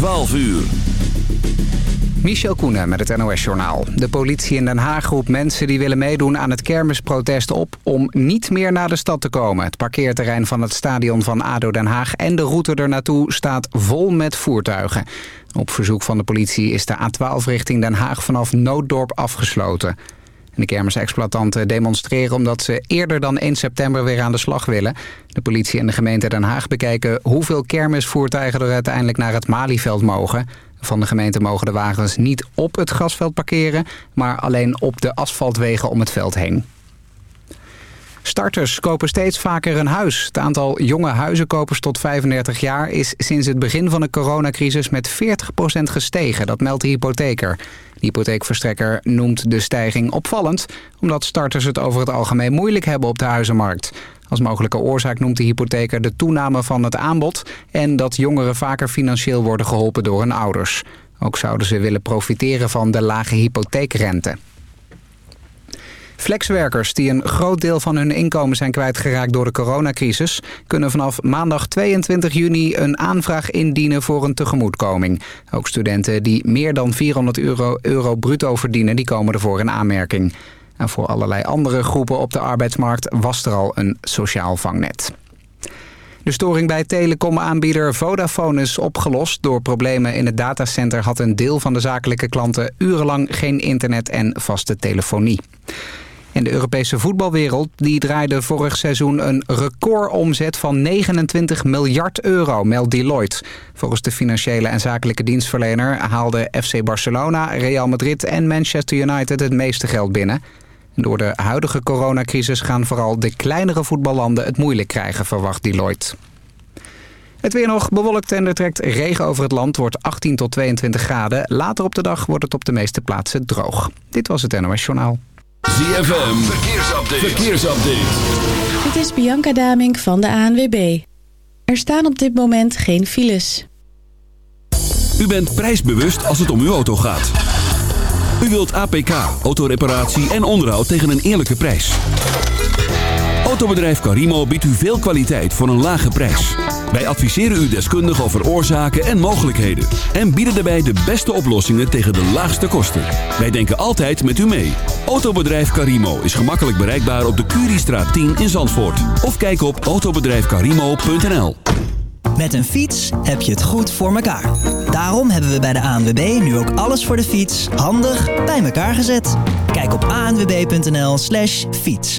12 uur. Michel Koenen met het NOS-journaal. De politie in Den Haag roept mensen die willen meedoen aan het kermisprotest op... om niet meer naar de stad te komen. Het parkeerterrein van het stadion van ADO Den Haag en de route ernaartoe staat vol met voertuigen. Op verzoek van de politie is de A12 richting Den Haag vanaf Nooddorp afgesloten. De kermisexploitanten demonstreren omdat ze eerder dan 1 september weer aan de slag willen. De politie en de gemeente Den Haag bekijken hoeveel kermisvoertuigen er uiteindelijk naar het Malieveld mogen. Van de gemeente mogen de wagens niet op het grasveld parkeren, maar alleen op de asfaltwegen om het veld heen. Starters kopen steeds vaker een huis. Het aantal jonge huizenkopers tot 35 jaar is sinds het begin van de coronacrisis met 40% gestegen. Dat meldt de hypotheker. De hypotheekverstrekker noemt de stijging opvallend... omdat starters het over het algemeen moeilijk hebben op de huizenmarkt. Als mogelijke oorzaak noemt de hypotheker de toename van het aanbod... en dat jongeren vaker financieel worden geholpen door hun ouders. Ook zouden ze willen profiteren van de lage hypotheekrente. Flexwerkers die een groot deel van hun inkomen zijn kwijtgeraakt door de coronacrisis... kunnen vanaf maandag 22 juni een aanvraag indienen voor een tegemoetkoming. Ook studenten die meer dan 400 euro, bruto verdienen, die komen ervoor in aanmerking. En voor allerlei andere groepen op de arbeidsmarkt was er al een sociaal vangnet. De storing bij telecomaanbieder Vodafone is opgelost. Door problemen in het datacenter had een deel van de zakelijke klanten urenlang geen internet en vaste telefonie. In de Europese voetbalwereld die draaide vorig seizoen een recordomzet van 29 miljard euro, meldt Deloitte. Volgens de financiële en zakelijke dienstverlener haalden FC Barcelona, Real Madrid en Manchester United het meeste geld binnen. Door de huidige coronacrisis gaan vooral de kleinere voetballanden het moeilijk krijgen, verwacht Deloitte. Het weer nog bewolkt en er trekt regen over het land. wordt 18 tot 22 graden. Later op de dag wordt het op de meeste plaatsen droog. Dit was het NOS Journaal. ZFM, verkeersupdate. verkeersupdate. Dit is Bianca Damink van de ANWB. Er staan op dit moment geen files. U bent prijsbewust als het om uw auto gaat. U wilt APK, autoreparatie en onderhoud tegen een eerlijke prijs. Autobedrijf Carimo biedt u veel kwaliteit voor een lage prijs. Wij adviseren u deskundig over oorzaken en mogelijkheden. En bieden daarbij de beste oplossingen tegen de laagste kosten. Wij denken altijd met u mee. Autobedrijf Carimo is gemakkelijk bereikbaar op de Curiestraat 10 in Zandvoort. Of kijk op autobedrijfcarimo.nl Met een fiets heb je het goed voor elkaar. Daarom hebben we bij de ANWB nu ook alles voor de fiets handig bij elkaar gezet. Kijk op anwb.nl slash fiets.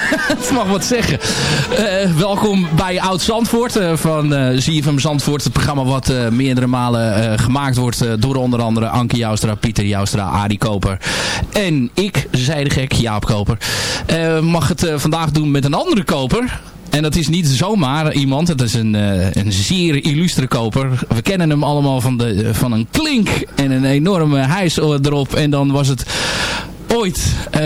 het mag wat zeggen. Eh, welkom bij Oud Zandvoort uh, van uh, ZFM Zandvoort. Het programma wat meerdere malen gemaakt wordt door onder andere Anke Joustra, Pieter Joustra, Arie Koper en ik, zei de gek, Jaap Koper. mag het vandaag doen met een andere koper. En dat is niet zomaar iemand. Het is een, een zeer illustre koper. We kennen hem allemaal van, de, van een klink en een enorme hijs erop. En dan was het ooit uh,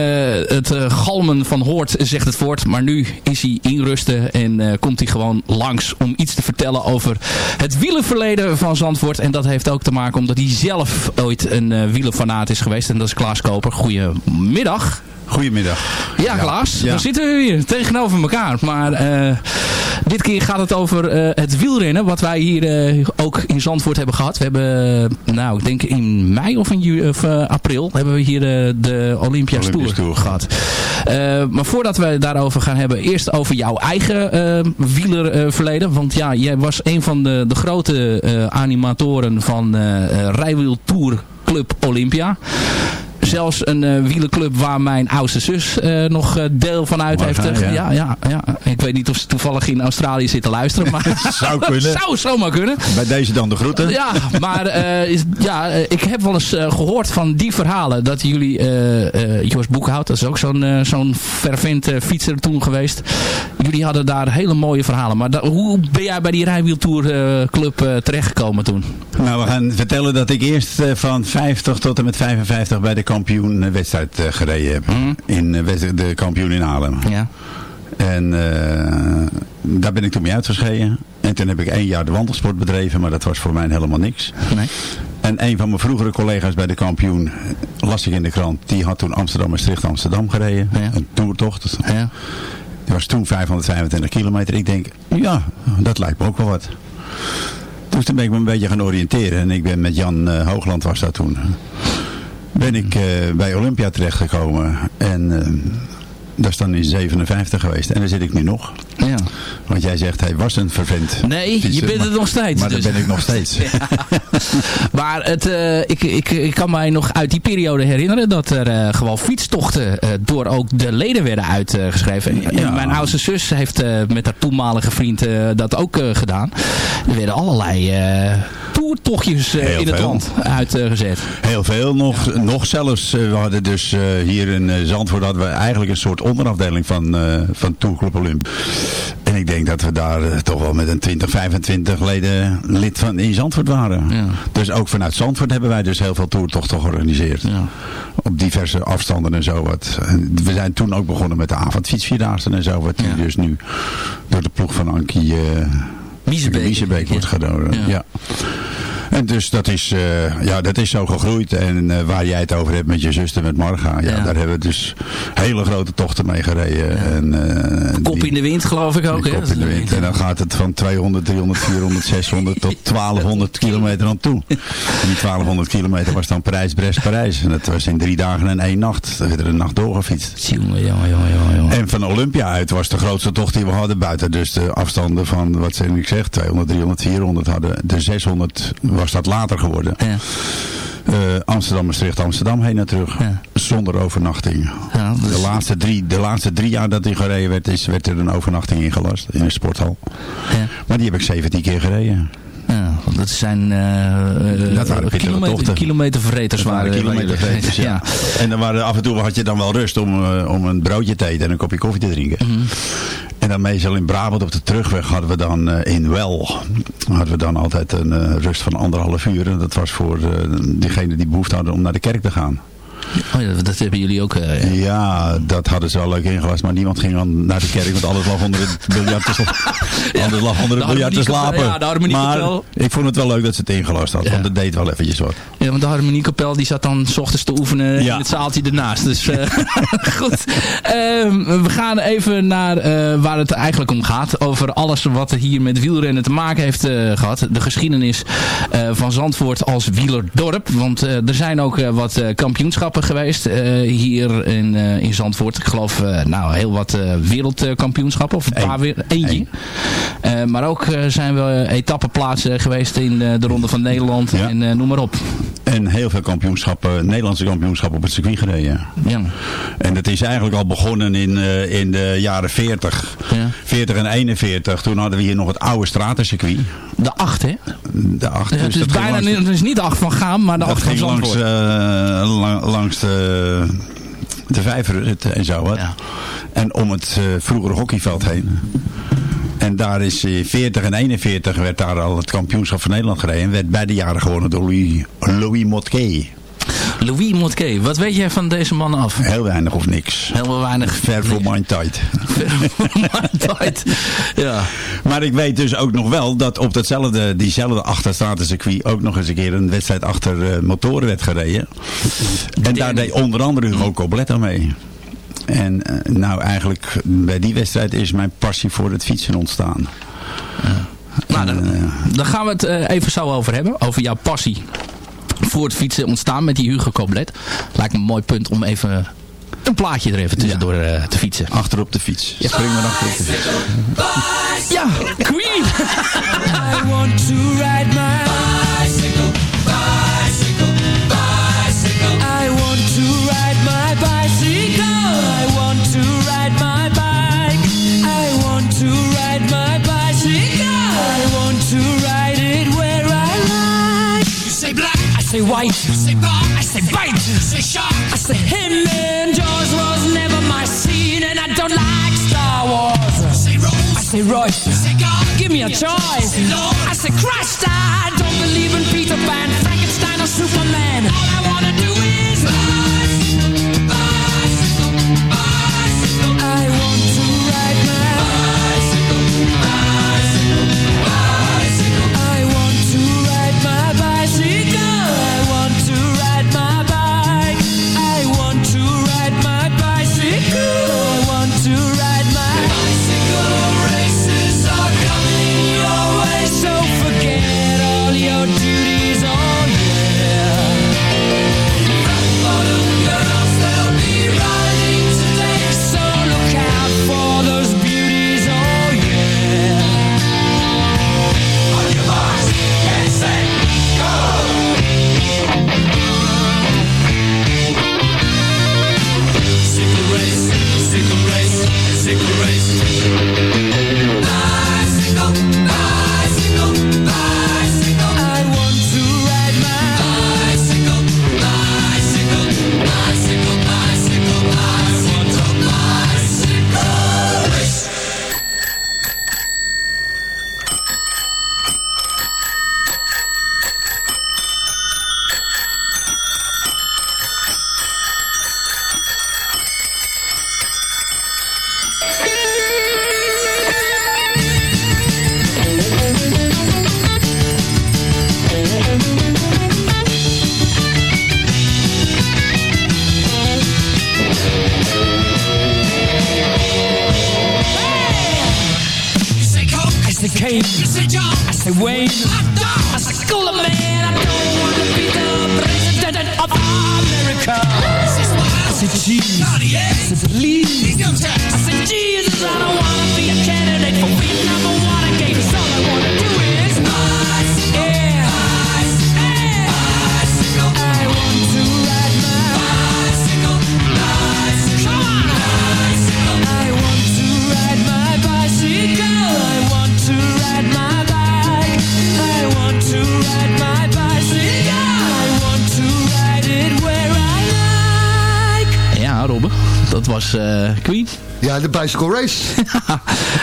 het uh, galmen van hoort zegt het voort. Maar nu is hij in rusten en uh, komt hij gewoon langs om iets te vertellen over het wielenverleden van Zandvoort. En dat heeft ook te maken omdat hij zelf ooit een wielenfanaat is geweest. En dat is Klaas Koper. Goedemiddag. Goedemiddag. Ja, Klaas. Ja. Zitten we weer tegenover elkaar. Maar uh, dit keer gaat het over uh, het wielrennen. Wat wij hier uh, ook in Zandvoort hebben gehad. We hebben, nou, ik denk in mei of in of, april hebben we hier de Olympia's Tour, Tour gehad. maar voordat we daarover gaan hebben, eerst over jouw eigen wielerverleden. Want ja, jij was een van de, de grote animatoren van Rijwiel Tour Club Olympia zelfs een uh, wielerclub waar mijn oudste zus uh, nog uh, deel van uit heeft. Ja. ja. Ja, ja, Ik weet niet of ze toevallig in Australië zit te luisteren. Maar zou kunnen. zou zomaar kunnen. Bij deze dan de groeten. Ja, maar is, ja, ik heb wel eens gehoord van die verhalen. Dat jullie, Joost Boekhout, dat is ook zo'n zo'n fervent fietser toen geweest. Jullie hadden daar hele mooie verhalen. Maar hoe ben jij bij die Rijwieltour Club terechtgekomen toen? Nou, we gaan vertellen dat ik eerst van 50 tot en met 55 bij de kampioen wedstrijd uh, gereden heb. Mhm. In uh, de kampioen in Haarlem. Ja. En uh, daar ben ik toen mee uitgeschreven. En toen heb ik één jaar de wandelsport bedreven, maar dat was voor mij helemaal niks. Nee. En een van mijn vroegere collega's bij de kampioen, las ik in de krant, die had toen Amsterdam Maastricht Amsterdam gereden. Ja. Een toertocht. Ja. Die was toen 525 kilometer. Ik denk, ja, dat lijkt me ook wel wat. Dus toen ben ik me een beetje gaan oriënteren. En ik ben met Jan uh, Hoogland was dat toen ben ik uh, bij Olympia terechtgekomen. En uh, dat is dan in 57 geweest. En daar zit ik nu nog. Ja. Want jij zegt, hij was een vervent. Nee, fietser, je bent het nog steeds. Maar dus. dat ben ik nog steeds. ja. Maar het, uh, ik, ik, ik kan mij nog uit die periode herinneren dat er uh, gewoon fietstochten uh, door ook de leden werden uitgeschreven. Ja. Mijn oudste zus heeft met haar toenmalige vriend dat ook gedaan. Er werden allerlei toertochtjes in het land uitgezet. Heel veel. Nog, nog zelfs, we hadden dus hier in Zandvoort hadden we eigenlijk een soort onderafdeling van, van Tourclub Olymp. En ik denk dat we daar toch wel met een 20, 25 leden lid van in Zandvoort waren. Ja. Dus ook vanuit Zandvoort hebben wij dus heel veel toertochten georganiseerd. Ja. Op diverse afstanden en zo wat. En we zijn toen ook begonnen met de avondfietsvierdaagse en zo wat. Die Ja. dus nu door de ploeg van Ankie uh, Miezebeek, Miezebeek wordt gedaan. Ja. En dus dat is, uh, ja, dat is zo gegroeid. En uh, waar jij het over hebt met je zuster, met Marga. Ja, Ja. Daar hebben we dus hele grote tochten mee gereden. Ja. En, uh, Kop die- in de wind geloof ik ook. kop in de wind. En dan gaat het van 200, 300, 400, 600 tot 1200 kilometer aan toe. En die 1200 kilometer was dan Parijs, Brest, Parijs. En dat was in drie dagen en één nacht. Er werd er een nacht doorgefietst. Jongen, jongen, jongen, jongen. En van Olympia uit was de grootste tocht die we hadden buiten. Dus de afstanden van, wat ik zeg, 200, 300, 400 hadden. De 600 was dat later geworden. Ja. Eh, Amsterdam, Maastricht, Amsterdam heen en terug. Ja. Zonder overnachting. Ja, De dus- laatste, drie, de laatste drie jaar dat hij gereden werd, is, werd er een overnachting ingelast in een sporthal. ja. Maar die heb ik 17 keer gereden. Ja, dat zijn uh, Dat waren kilometer, kilometervreters. Waren ja. En dan waren, af en toe had je dan wel rust om, eh, om een broodje te eten en een kopje koffie te drinken. Mhm. En dan meestal in Brabant op de terugweg hadden we dan in Wel hadden we dan altijd een rust van anderhalf uur. En dat was voor diegenen die behoefte hadden om naar de kerk te gaan. Oh ja, dat hebben jullie ook. eh, ja. Ja, dat hadden ze wel leuk ingelast, maar niemand ging dan naar de kerk, want alles lag onder het biljart te, sla- lag onder het de biljart te slapen. ja, de harmoniekapel. maar ik vond het wel leuk dat ze het ingelast had, want het deed wel eventjes wat. Ja, want de harmoniekapel die zat dan s ochtends te oefenen in het zaaltje ernaast. Dus eh, goed. Ehm, we gaan even naar eh, waar het eigenlijk om gaat. Over alles wat er hier met wielrennen te maken heeft eh, gehad. De geschiedenis van Zandvoort als wielerdorp. Want er zijn ook wat kampioenschappen geweest hier in, in Zandvoort. Ik geloof nou, heel wat wereldkampioenschappen. Of een paar weer, eentje. maar ook zijn we etappeplaatsen geweest in de Ronde van Nederland. En noem maar op. En heel veel kampioenschappen, Nederlandse kampioenschappen op het circuit gereden. Ja. En dat is eigenlijk al begonnen in, in de jaren 40. Ja. 40 en 41. Toen hadden we hier nog het oude stratencircuit. De 8, hè? De 8. Ja, het, dus is dat ging bijna, langs- niet- het is niet de 8 van Gaam, maar de dat 8 van langs, Zandvoort. eh, la- langs de, de vijver en zo. Wat. Ja. En om het eh, vroegere hockeyveld heen. En daar is in 40 en 41 werd daar al het kampioenschap van Nederland gereden. En werd beide jaren gewonnen door Louis, Louis Motquet. Louis Motke, wat weet jij van deze man af? Heel weinig of niks. Heel weinig. Ver voor mijn tijd. tijd. Ja. Maar ik weet dus ook nog wel dat op datzelfde, diezelfde achterstratencircuit ook nog eens een keer een wedstrijd achter eh, motoren werd gereden. En daar deed onder andere Hugo Coblet aan mee. En eh, nou eigenlijk bij die wedstrijd is mijn passie voor het fietsen ontstaan. Nou, dan, dan gaan we het eh, even zo over hebben. Over jouw passie voor het fietsen ontstaan met die Hugo Coblet. Lijkt me een mooi punt om even een plaatje er even tussendoor eh, te fietsen. Achter op de fiets. Spring maar achter op de fiets. Ja, Queen! I want to ride my say white. You say bar, I say bite. You say shark, I say him. And Jaws was never my scene, and I don't like Star Wars. You say Rose, I say Royce. You say God, give me a choice. I say Christ, I don't believe in Peter Pan, Frankenstein or Superman. All I wanna do is Bicycle Race.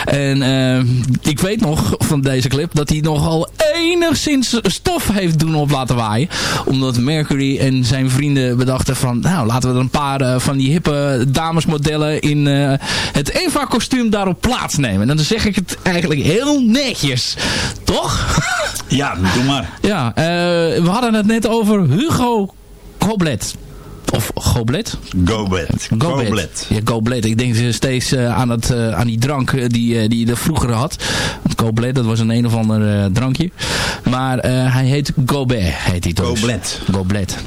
En eh, ik weet nog van deze clip dat hij nogal enigszins stof heeft doen op laten waaien. Omdat Mercury en zijn vrienden bedachten van... Nou, laten we er een paar eh, van die hippe damesmodellen in eh, het Eva-kostuum daarop plaatsnemen. En dan zeg ik het eigenlijk heel netjes. Toch? Ja, doe maar. Ja, eh, we hadden het net over Hugo Goblet. Of Goblet? Goblet. Goblet. Goblet. Ja, Goblet. Ik denk steeds eh, aan, het, eh, aan die drank eh, die, die je er vroeger had. Want Goblet, dat was een een of ander drankje. Maar hij heet Gobert, heet hij toch? Goblet. Goblet.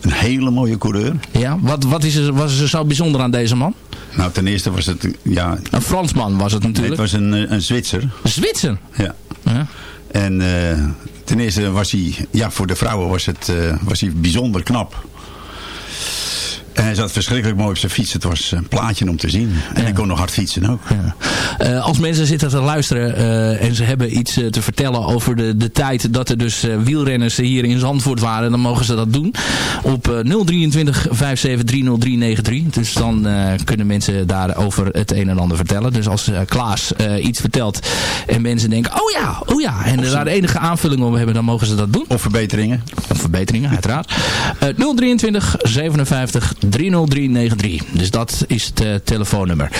Een hele mooie coureur. Ja, wat, wat is er, was er zo bijzonder aan deze man? Nou, ten eerste was het, ja... Een Fransman was het Nee, natuurlijk. het was een, een Zwitser. Een Zwitser? Ja. Ja. En ten eerste was hij, ja, voor de vrouwen was, het, was hij bijzonder knap. Hij zat verschrikkelijk mooi op zijn fiets. Het was een plaatje om te zien. En hij kon nog hard fietsen ook. Eh, als mensen zitten te luisteren eh, en ze hebben iets eh, te vertellen over de, de tijd dat er dus wielrenners hier in Zandvoort waren, dan mogen ze dat doen op eh, 023 57 30393. Dus dan kunnen mensen daarover het een en ander vertellen. Dus als Klaas iets vertelt en mensen denken, oh ja, oh ja, en er daar enige aanvulling op hebben, dan mogen ze dat doen. Of verbeteringen. Of verbeteringen, uiteraard. Eh 023 57 30393. Dus dat is het eh, telefoonnummer.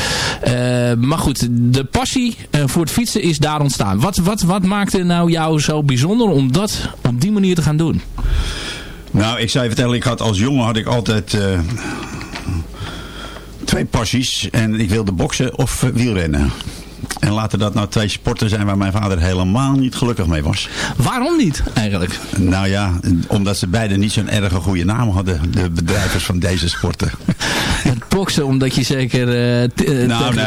Eh, maar goed, de passie eh, voor het fietsen is daar ontstaan. Wat, wat, wat maakte nou jou zo bijzonder om dat op die manier te gaan doen? Nou, ik je vertellen, ik had als jongen had ik altijd twee passies. En ik wilde boksen of wielrennen. En laten dat nou twee sporten zijn waar mijn vader helemaal niet gelukkig mee was. Waarom niet eigenlijk? Nou ja, omdat ze beiden niet zo'n erg goede naam hadden. De bedrijvers van deze sporten. Het boksen omdat je zeker de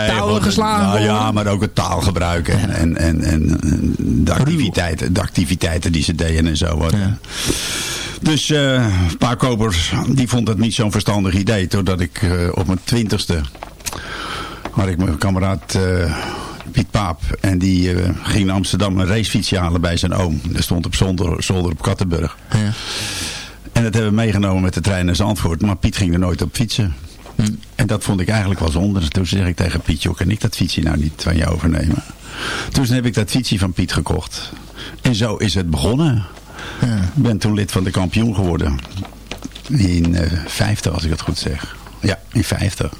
touwen wat- geslagen nou, ja, maar ook het taalgebruik en, en, en, en de, activiteiten, de activiteiten die ze deden en zo. Dus eh paar kopers, die vond het niet zo'n verstandig idee. Totdat ik op mijn twintigste had ik mijn kameraad eh, Piet Paap. En die eh, ging naar Amsterdam een racefietsje halen bij zijn oom. Dat stond op zolder, zolder op Kattenburg. En dat hebben we meegenomen met de trein naar Zandvoort. Maar Piet ging er nooit op fietsen. En dat vond ik eigenlijk wel zonde. Dus toen zeg ik tegen Piet, joh, kan ik dat fietsje nou niet van je overnemen? Toen heb ik dat fietsje van Piet gekocht. En zo is het begonnen. Ik ben toen lid van de kampioen geworden. In eh 50, als ik het goed zeg. Ja, in 50.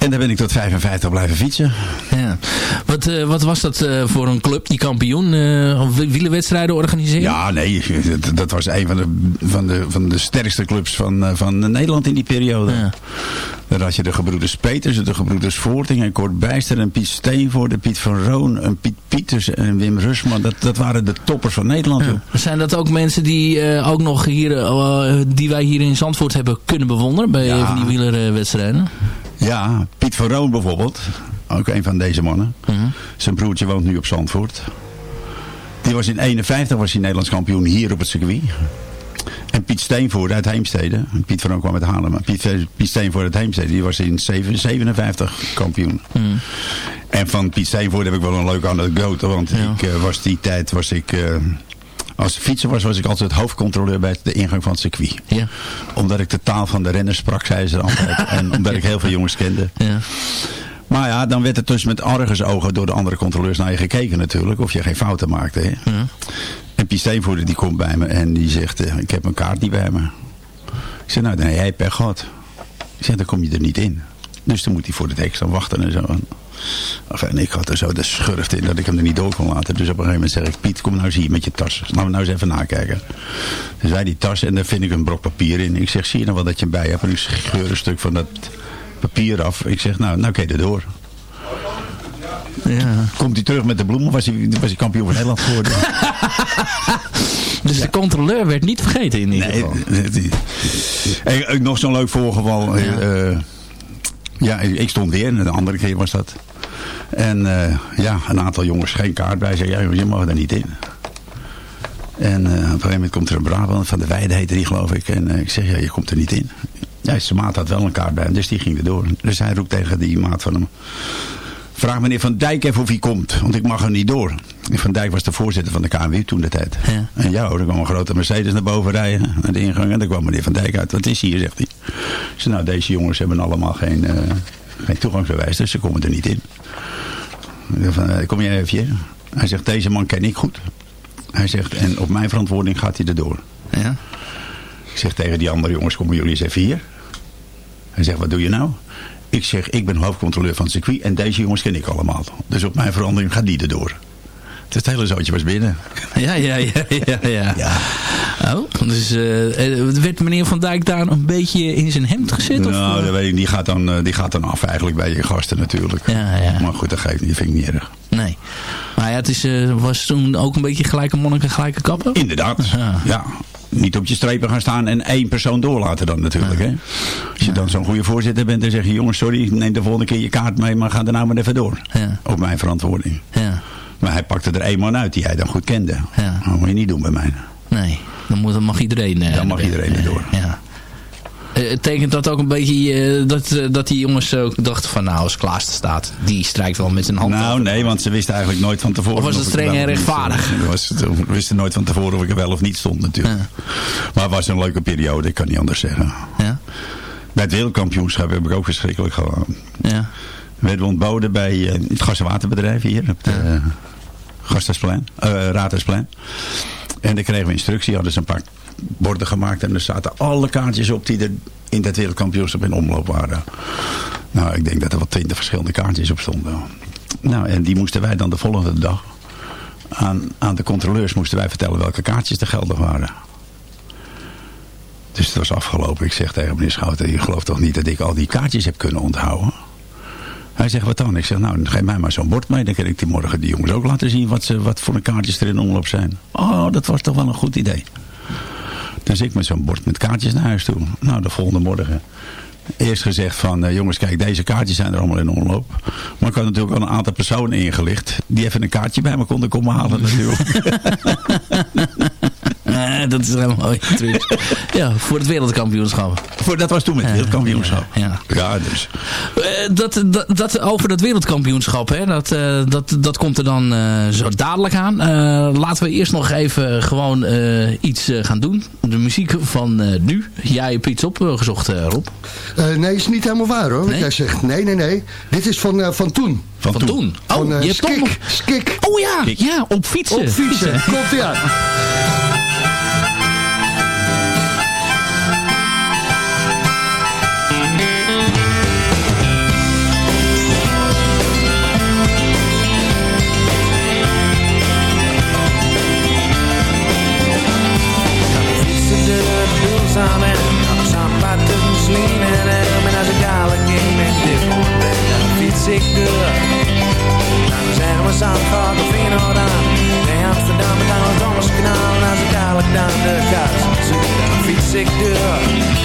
En daar ben ik tot 55 blijven fietsen. Ja. Wat, eh, wat was dat eh, voor een club, die kampioen? of wielenwedstrijden organiseren? Ja, nee, dat, dat was een van de, van de, van de sterkste clubs van, van Nederland in die periode. Daar had je de gebroeders Peters, de gebroeders Voorting en Kort Bijster en Piet Steenvoort en Piet van Roon en Piet Pieters en Wim Rusman. Dat, dat waren de toppers van Nederland. joh. Zijn dat ook mensen die eh, ook nog hier, eh, die wij hier in Zandvoort hebben kunnen bewonderen bij Ja. van die wielerwedstrijden? Ja, Piet van Roon bijvoorbeeld. Ook een van deze mannen. Zijn broertje woont nu op Zandvoort. Die was in 51 was hij Nederlands kampioen hier op het circuit. En Piet Steenvoort uit Heemstede. Piet van Roon kwam uit Haarlem. maar Piet, Piet Steenvoort uit Heemstede. Die was in 7 57 kampioen. En van Piet Steenvoort heb ik wel een leuke anekdote. Want ik eh, was die tijd was ik... eh, als fietser was, was ik altijd hoofdcontroleur bij de ingang van het circuit. Ja. Omdat ik de taal van de renners sprak, zei ze altijd. en omdat ik heel veel jongens kende. Ja. Maar ja, dan werd er dus met argusogen door de andere controleurs naar je gekeken natuurlijk. Of je geen fouten maakte. Hè? En Piet die komt bij me en die zegt, eh, ik heb mijn kaart niet bij me. Ik zeg, nou dan heb jij per gehad. Ik zeg, dan kom je er niet in. Dus dan moet hij voor het hek staan wachten en zo. En ik had er zo de schurft in dat ik hem er niet door kon laten. Dus op een gegeven moment zeg ik, Piet, kom nou eens hier met je tas. Laten we nou eens even nakijken. Dus wij die tas en daar vind ik een brok papier in. Ik zeg, zie je nou wel dat je bij hebt? En ik scheur een stuk van dat papier af. Ik zeg, nou, nou kan je erdoor. Ja. Komt hij terug met de bloemen? Was hij, was hij kampioen van Nederland geworden? Dus de controleur werd niet vergeten in ieder Nee, geval. En, ook nog zo'n leuk voorgeval. Ja. ja, ik stond weer. De andere keer was dat. En eh, ja, een aantal jongens geen kaart bij. Zei, ja, je mag er niet in. En eh, op een gegeven moment komt er een Brabant. Van de Weide heette die geloof ik. En eh, ik zeg, ja, je komt er niet in. Ja, zijn maat had wel een kaart bij hem. Dus die ging er door. Dus hij roept tegen die maat van hem. Vraag meneer Van Dijk even of hij komt. Want ik mag er niet door. Van Dijk was de voorzitter van de KNW toen de tijd. En ja hoor, er kwam een grote Mercedes naar boven rijden. Naar de ingang. En daar kwam meneer Van Dijk uit. Wat is hier, zegt hij. Ik zei, nou deze jongens hebben allemaal geen, eh, geen toegangsbewijs. Dus ze komen er niet in. Van, kom jij even hier? Hij zegt, deze man ken ik goed. Hij zegt, en op mijn verantwoording gaat hij erdoor. Ja. Ik zeg tegen die andere jongens, komen jullie eens even hier. Hij zegt, wat doe je nou? Ik zeg, ik ben hoofdcontroleur van het circuit en deze jongens ken ik allemaal. Dus op mijn verandering gaat die erdoor. Het hele zootje was binnen. Ja, ja, ja, ja, ja. Oh, dus eh, eh, werd meneer Van Dijk daar een beetje in zijn hemd gezet? Nou, eh? dat weet ik, die gaat, dan, die gaat dan af eigenlijk bij je gasten natuurlijk. Ja, ja. Maar goed, dat geeft niet, vind ik niet erg. Nee. Maar ja, het is, was toen ook een beetje gelijke monniken, gelijke kappen? Inderdaad, Ja. ja. Niet op je strepen gaan staan en één persoon doorlaten dan natuurlijk. Hè? Als je dan zo'n goede voorzitter bent, dan zeg je... jongens, sorry, neem de volgende keer je kaart mee... maar ga er nou maar even door. Op mijn verantwoording. Ja. Maar hij pakte er één man uit die hij dan goed kende. Dat moet je niet doen bij mij. Nee, dan, moet, dan mag iedereen... eh, Dan mag iedereen er door. Ja. Eh, tekent dat ook een beetje eh, dat, eh, dat die jongens ook dachten van nou als Klaas er staat, die strijkt wel met zijn hand. Nou nee, want ze wisten eigenlijk nooit van tevoren. Of was het streng en rechtvaardig? het- We wisten nooit van tevoren of ik er wel of niet stond natuurlijk. Maar het was een leuke periode, ik kan niet anders zeggen. Ja. Bij het wereldkampioenschap heb ik ook verschrikkelijk gedaan. Ja. Werden we ontboden bij het gas- en waterbedrijf hier op Gasthuisplein, eh, Raadhuisplein. En dan kregen we instructie, hadden ze een paar borden gemaakt en er zaten alle kaartjes op die er in dat wereldkampioenschap in omloop waren. Nou, ik denk dat er wel twintig verschillende kaartjes op stonden. Nou, en die moesten wij dan de volgende dag aan, aan de controleurs moesten wij vertellen welke kaartjes er geldig waren. Dus het was afgelopen. Ik zeg tegen meneer Schouten, je gelooft toch niet dat ik al die kaartjes heb kunnen onthouden? Hij zegt, wat dan? Ik zeg, nou, geef mij maar zo'n bord mee. Dan kan ik die morgen die jongens ook laten zien wat, ze, wat voor een kaartjes er in omloop zijn. Oh, dat was toch wel een goed idee. Dus ik met zo'n bord met kaartjes naar huis toe. Nou, de volgende morgen. Eerst gezegd van, eh, jongens, kijk, deze kaartjes zijn er allemaal in omloop. Maar ik had natuurlijk al een aantal personen ingelicht. Die even een kaartje bij me konden komen halen natuurlijk. Eh, dat is helemaal mooi. ja, voor het wereldkampioenschap. Voor, dat was toen met het wereldkampioenschap. Ja, ja. dus. Eh, dat, dat, dat, over dat wereldkampioenschap, hè, dat, eh, dat, dat komt er dan eh, zo dadelijk aan. Eh, laten we eerst nog even gewoon eh, iets eh, gaan doen. De muziek van eh, nu. Jij hebt iets opgezocht, eh, Rob. Eh, nee, is niet helemaal waar hoor. Wat jij zegt. Nee, nee, nee. Dit is van, eh, van toen. Van, toen? Oh, Van, je hebt toch Skik. nog- Skik. Oh ja, ja, op fietsen. Op fietsen. Klopt, ja. Dan Zandvoort of Feyenoord aan. Nee, Amsterdam met aan het Dommerskanaal. En als ik dadelijk dan de kast zoek, dan fiets ik door.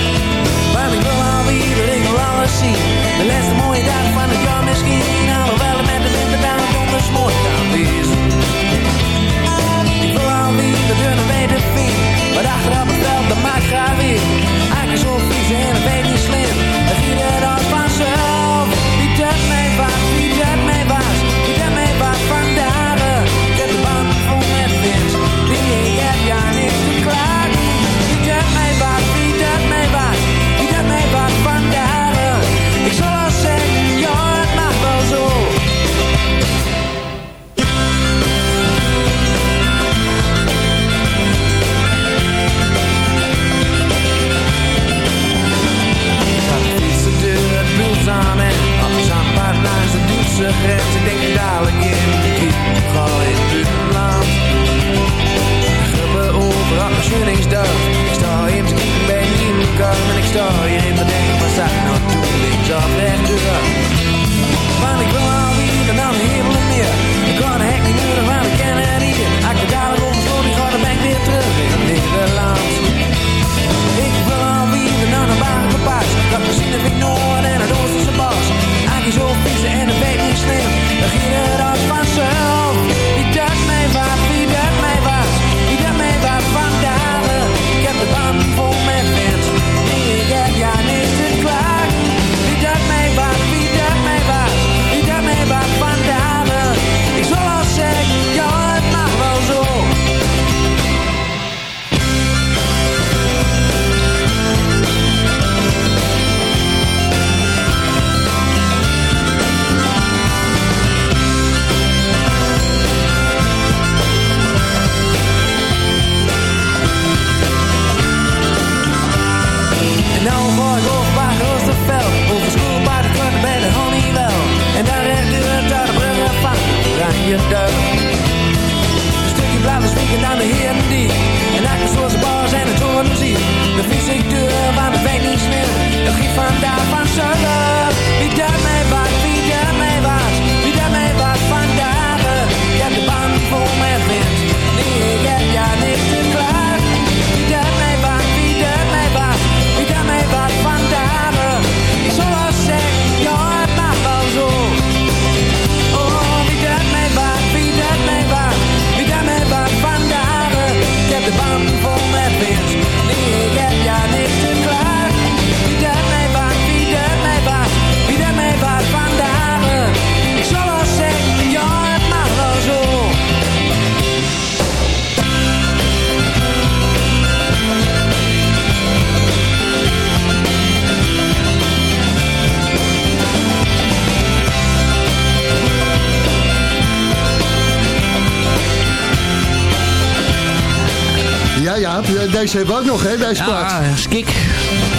Hebben we ook nog, hè, deze plaat. Ja, skik.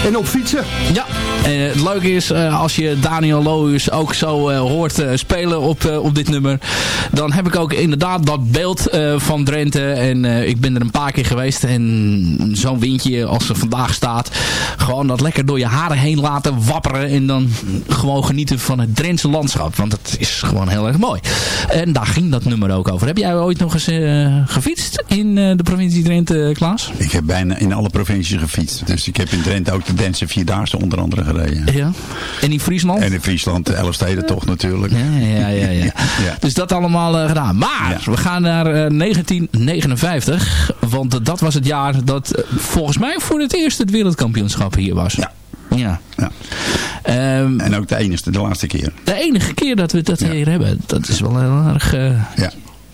En op fietsen. Ja, is, eh, als je Daniel Lohuis ook zo eh, hoort eh, spelen op, op dit nummer, dan heb ik ook inderdaad dat beeld van Drenthe. En ik ben er een paar keer geweest en zo'n windje als er vandaag staat, gewoon dat lekker door je haren heen laten wapperen en dan gewoon genieten van het Drentse landschap. Want het is gewoon heel erg mooi. En daar ging dat nummer ook over. Heb jij ooit nog eens gefietst in de provincie Drenthe, Klaas? Ik heb bijna in alle provincies gefietst. Dus ik heb in Drenthe ook de Dentse Vierdaagse onder andere gereden. Ja. En in Friesland? En in Friesland de Elfsteden toch natuurlijk. Ja, ja, ja. ja. Dus dat allemaal eh, gedaan. Maar we gaan naar eh, 1959. Want eh, dat was het jaar dat eh, volgens mij voor het eerst het wereldkampioenschap hier was. Ja. Ja. Ja. Ehm, En ook de enige, de laatste keer. de enige keer dat we dat hier hebben. Dat is wel heel erg... eh, Ja.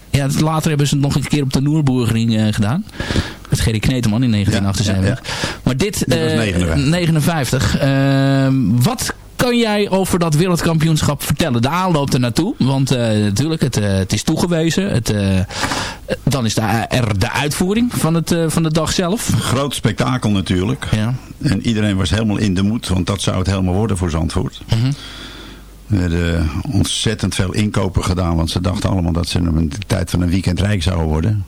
ja, later hebben ze het nog een keer op de Noerburgering eh, gedaan. Met Gerry Kneteman in 1978. Maar dit, Dit was eh, 59. 59. Ehm, wat kan jij over dat wereldkampioenschap vertellen? De aanloop er naartoe. Want eh, natuurlijk, het, eh, het is toegewezen. Het, eh, dan is er de uitvoering van, het, eh, van de dag zelf. Groot spektakel natuurlijk. Ja. En iedereen was helemaal in de moed, want dat zou het helemaal worden voor Zandvoort. Mhm. Er werden ontzettend veel inkopen gedaan, want ze dachten allemaal dat ze in een tijd van een weekend rijk zouden worden.